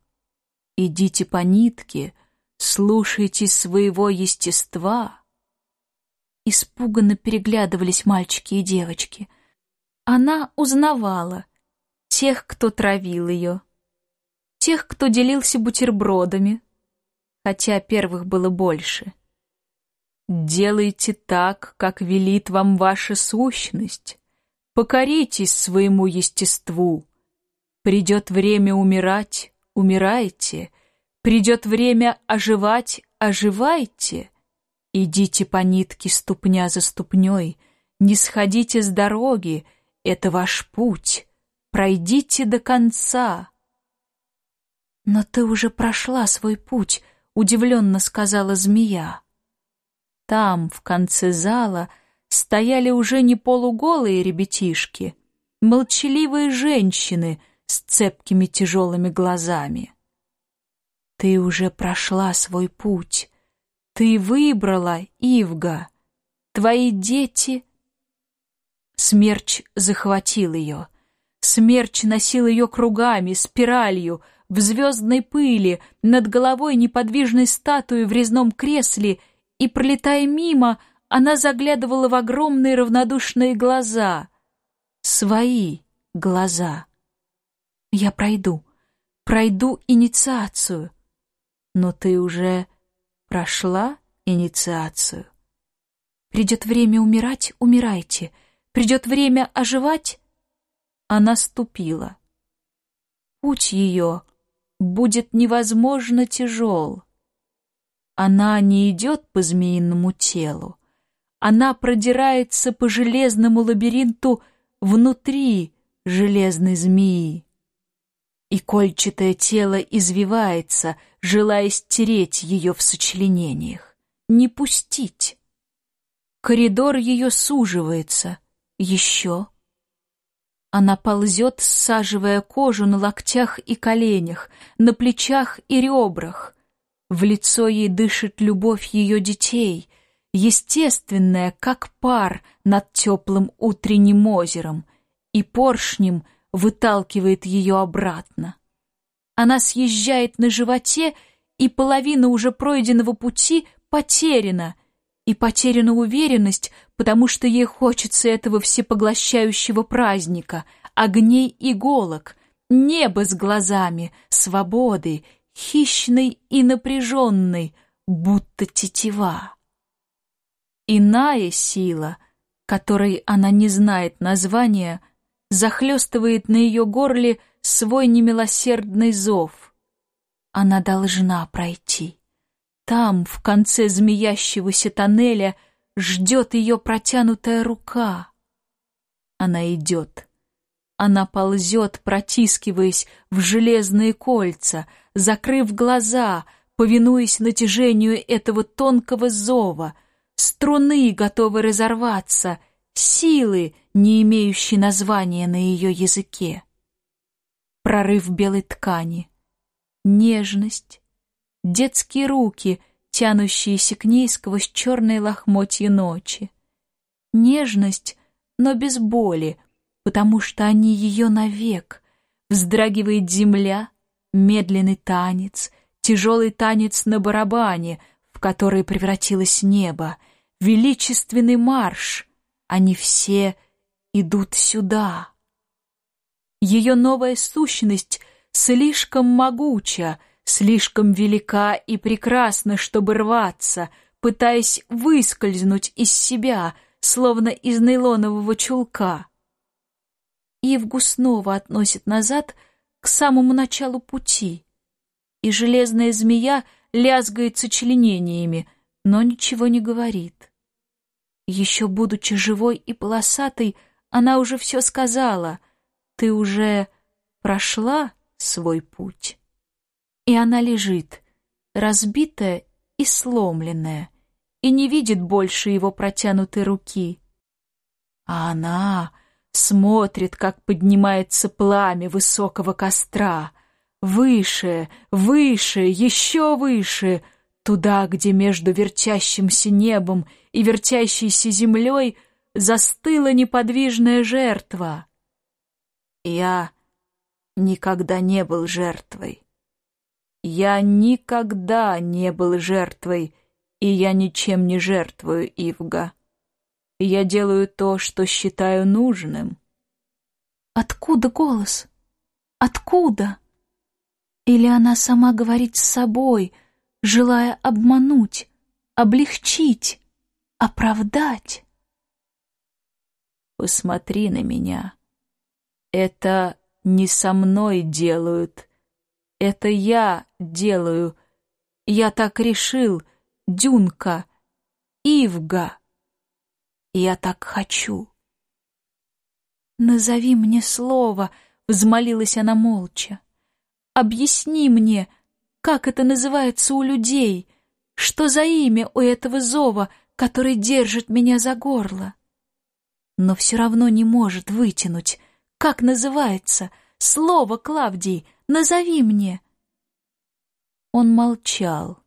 «Идите по нитке, слушайте своего естества». Испуганно переглядывались мальчики и девочки. Она узнавала тех, кто травил ее, тех, кто делился бутербродами, хотя первых было больше. Делайте так, как велит вам ваша сущность. Покоритесь своему естеству. Придет время умирать — умирайте. Придет время оживать — оживайте. Идите по нитке ступня за ступней, не сходите с дороги, это ваш путь, пройдите до конца. Но ты уже прошла свой путь, удивленно сказала змея. Там, в конце зала, стояли уже не полуголые ребятишки, молчаливые женщины с цепкими тяжелыми глазами. Ты уже прошла свой путь, ты выбрала, Ивга. Твои дети... Смерч захватил ее. Смерч носил ее кругами, спиралью, в звездной пыли, над головой неподвижной статуи в резном кресле, и, пролетая мимо, она заглядывала в огромные равнодушные глаза. Свои глаза. Я пройду, пройду инициацию. Но ты уже прошла инициацию. Придет время умирать — умирайте. Придет время оживать — она ступила. Путь ее будет невозможно тяжел. Она не идет по змеиному телу. Она продирается по железному лабиринту внутри железной змеи. И кольчатое тело извивается, желая стереть ее в сочленениях, не пустить. Коридор ее суживается. Еще. Она ползет, саживая кожу на локтях и коленях, на плечах и ребрах. В лицо ей дышит любовь ее детей, естественная, как пар над теплым утренним озером, и поршнем выталкивает ее обратно. Она съезжает на животе, и половина уже пройденного пути потеряна — и потеряна уверенность, потому что ей хочется этого всепоглощающего праздника, огней иголок, неба с глазами, свободы, хищной и напряженной, будто тетива. Иная сила, которой она не знает названия, захлестывает на ее горле свой немилосердный зов. Она должна пройти. Там, в конце змеящегося тоннеля, ждет ее протянутая рука. Она идет. Она ползет, протискиваясь в железные кольца, закрыв глаза, повинуясь натяжению этого тонкого зова, струны, готовы разорваться, силы, не имеющие названия на ее языке. Прорыв белой ткани, нежность, детские руки, тянущиеся к ней сквозь черные лохмотья ночи. Нежность, но без боли, потому что они ее навек. Вздрагивает земля, медленный танец, тяжелый танец на барабане, в который превратилось небо, величественный марш. Они все идут сюда. Ее новая сущность слишком могуча, слишком велика и прекрасна, чтобы рваться, пытаясь выскользнуть из себя, словно из нейлонового чулка. Ивгу снова относит назад к самому началу пути, и железная змея лязгает сочленениями, но ничего не говорит. Еще будучи живой и полосатой, она уже все сказала. Ты уже прошла свой путь и она лежит, разбитая и сломленная, и не видит больше его протянутой руки. А она смотрит, как поднимается пламя высокого костра, выше, выше, еще выше, туда, где между вертящимся небом и вертящейся землей застыла неподвижная жертва. Я никогда не был жертвой. Я никогда не был жертвой, и я ничем не жертвую, Ивга. Я делаю то, что считаю нужным. Откуда голос? Откуда? Или она сама говорит с собой, желая обмануть, облегчить, оправдать? Посмотри на меня. Это не со мной делают, это я делаю. Я так решил, Дюнка, Ивга. Я так хочу. «Назови мне слово», — взмолилась она молча. «Объясни мне, как это называется у людей, что за имя у этого зова, который держит меня за горло?» Но все равно не может вытянуть. Как называется? Слово, Клавдий, назови мне!» Он молчал.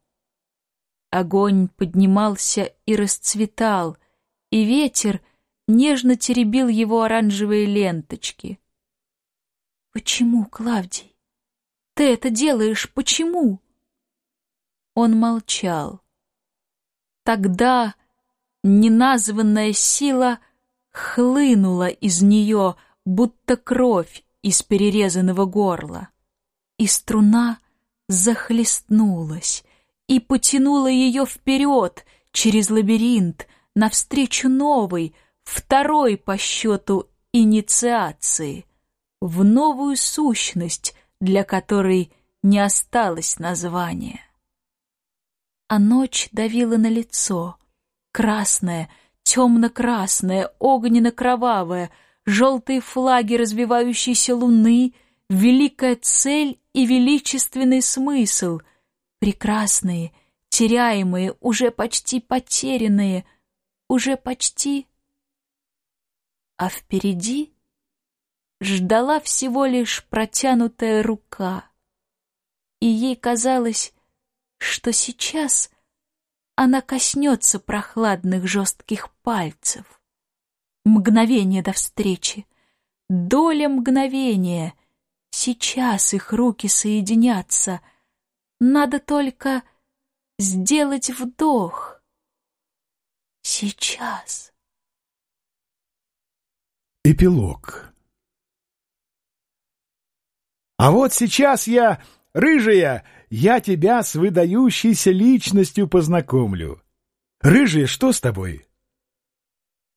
Огонь поднимался и расцветал, и ветер нежно теребил его оранжевые ленточки. «Почему, Клавдий? Ты это делаешь? Почему?» Он молчал. Тогда неназванная сила хлынула из нее, будто кровь из перерезанного горла. И струна захлестнулась и потянула ее вперед через лабиринт навстречу новой, второй по счету инициации, в новую сущность, для которой не осталось названия. А ночь давила на лицо, красное, темно-красное, огненно-кровавое, желтые флаги развивающейся луны, великая цель и величественный смысл, прекрасные, теряемые, уже почти потерянные, уже почти... А впереди ждала всего лишь протянутая рука, и ей казалось, что сейчас она коснется прохладных жестких пальцев. Мгновение до встречи, доля мгновения, сейчас их руки соединятся, надо только сделать вдох. Сейчас. Эпилог А вот сейчас я, рыжая, я тебя с выдающейся личностью познакомлю. Рыжая, что с тобой?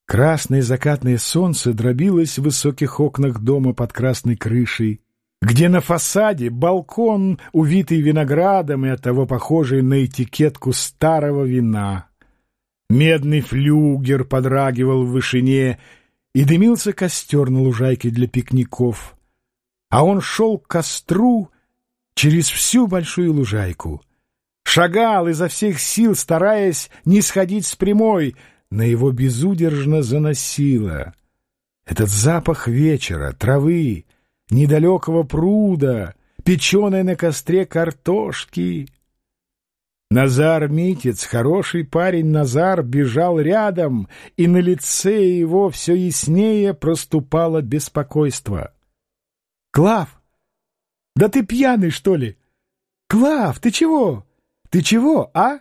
Красное закатное солнце дробилось в высоких окнах дома под красной крышей, где на фасаде балкон, увитый виноградом и оттого похожий на этикетку старого вина. Медный флюгер подрагивал в вышине, и дымился костер на лужайке для пикников — а он шел к костру через всю большую лужайку. Шагал изо всех сил, стараясь не сходить с прямой, но его безудержно заносило. Этот запах вечера, травы, недалекого пруда, печеной на костре картошки. Назар Митец, хороший парень Назар, бежал рядом, и на лице его все яснее проступало беспокойство — Клав! Да ты пьяный, что ли? Клав, ты чего? Ты чего, а?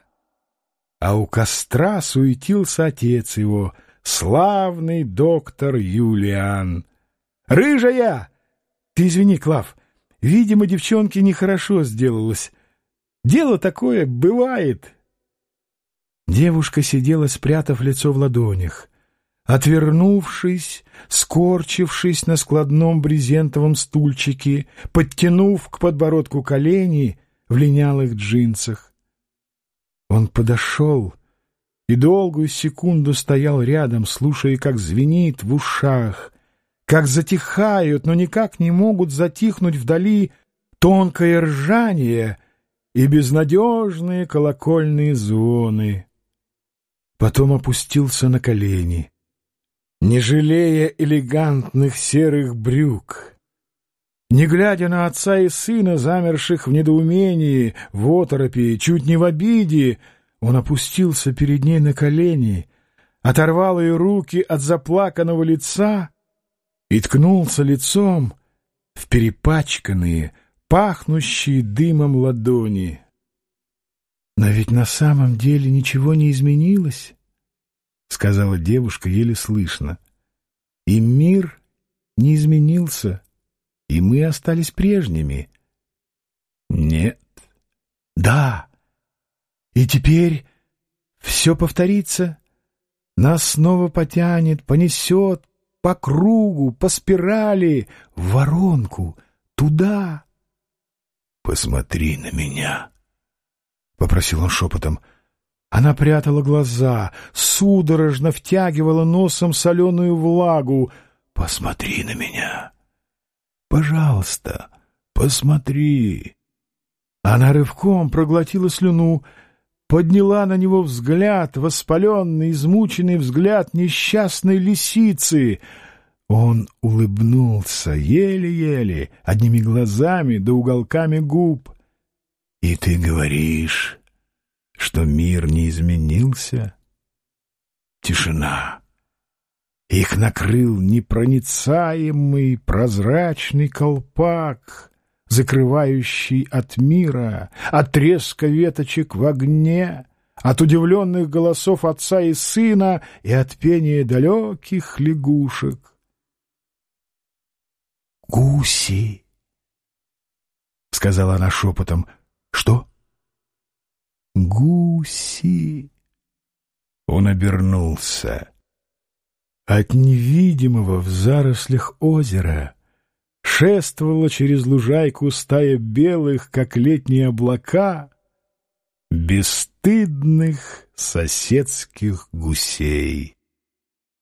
А у костра суетился отец его, славный доктор Юлиан. «Рыжая! Ты извини, Клав, видимо, девчонке нехорошо сделалось. Дело такое бывает». Девушка сидела, спрятав лицо в ладонях. Отвернувшись, скорчившись на складном брезентовом стульчике, подтянув к подбородку колени в линялых джинсах. Он подошел и долгую секунду стоял рядом, слушая, как звенит в ушах, как затихают, но никак не могут затихнуть вдали тонкое ржание и безнадежные колокольные звоны. Потом опустился на колени — не жалея элегантных серых брюк. Не глядя на отца и сына, замерших в недоумении, в оторопи, чуть не в обиде, он опустился перед ней на колени, оторвал ее руки от заплаканного лица и ткнулся лицом в перепачканные, пахнущие дымом ладони. Но ведь на самом деле ничего не изменилось. — сказала девушка еле слышно. «И мир не изменился, и мы остались прежними». «Нет». «Да. И теперь все повторится. Нас снова потянет, понесет по кругу, по спирали, в воронку, туда». «Посмотри на меня», — попросил он шепотом, — она прятала глаза, судорожно втягивала носом соленую влагу. «Посмотри на меня! Пожалуйста, посмотри!» Она рывком проглотила слюну, подняла на него взгляд, воспаленный, измученный взгляд несчастной лисицы. Он улыбнулся еле-еле, одними глазами да уголками губ. «И ты говоришь...» что мир не изменился. Тишина. Их накрыл непроницаемый прозрачный колпак, закрывающий от мира, от треска веточек в огне, от удивленных голосов отца и сына и от пения далеких лягушек. «Гуси!» — сказала она шепотом. «Что?» «Гуси!» Он обернулся. От невидимого в зарослях озера шествовала через лужайку стая белых, как летние облака, бесстыдных соседских гусей.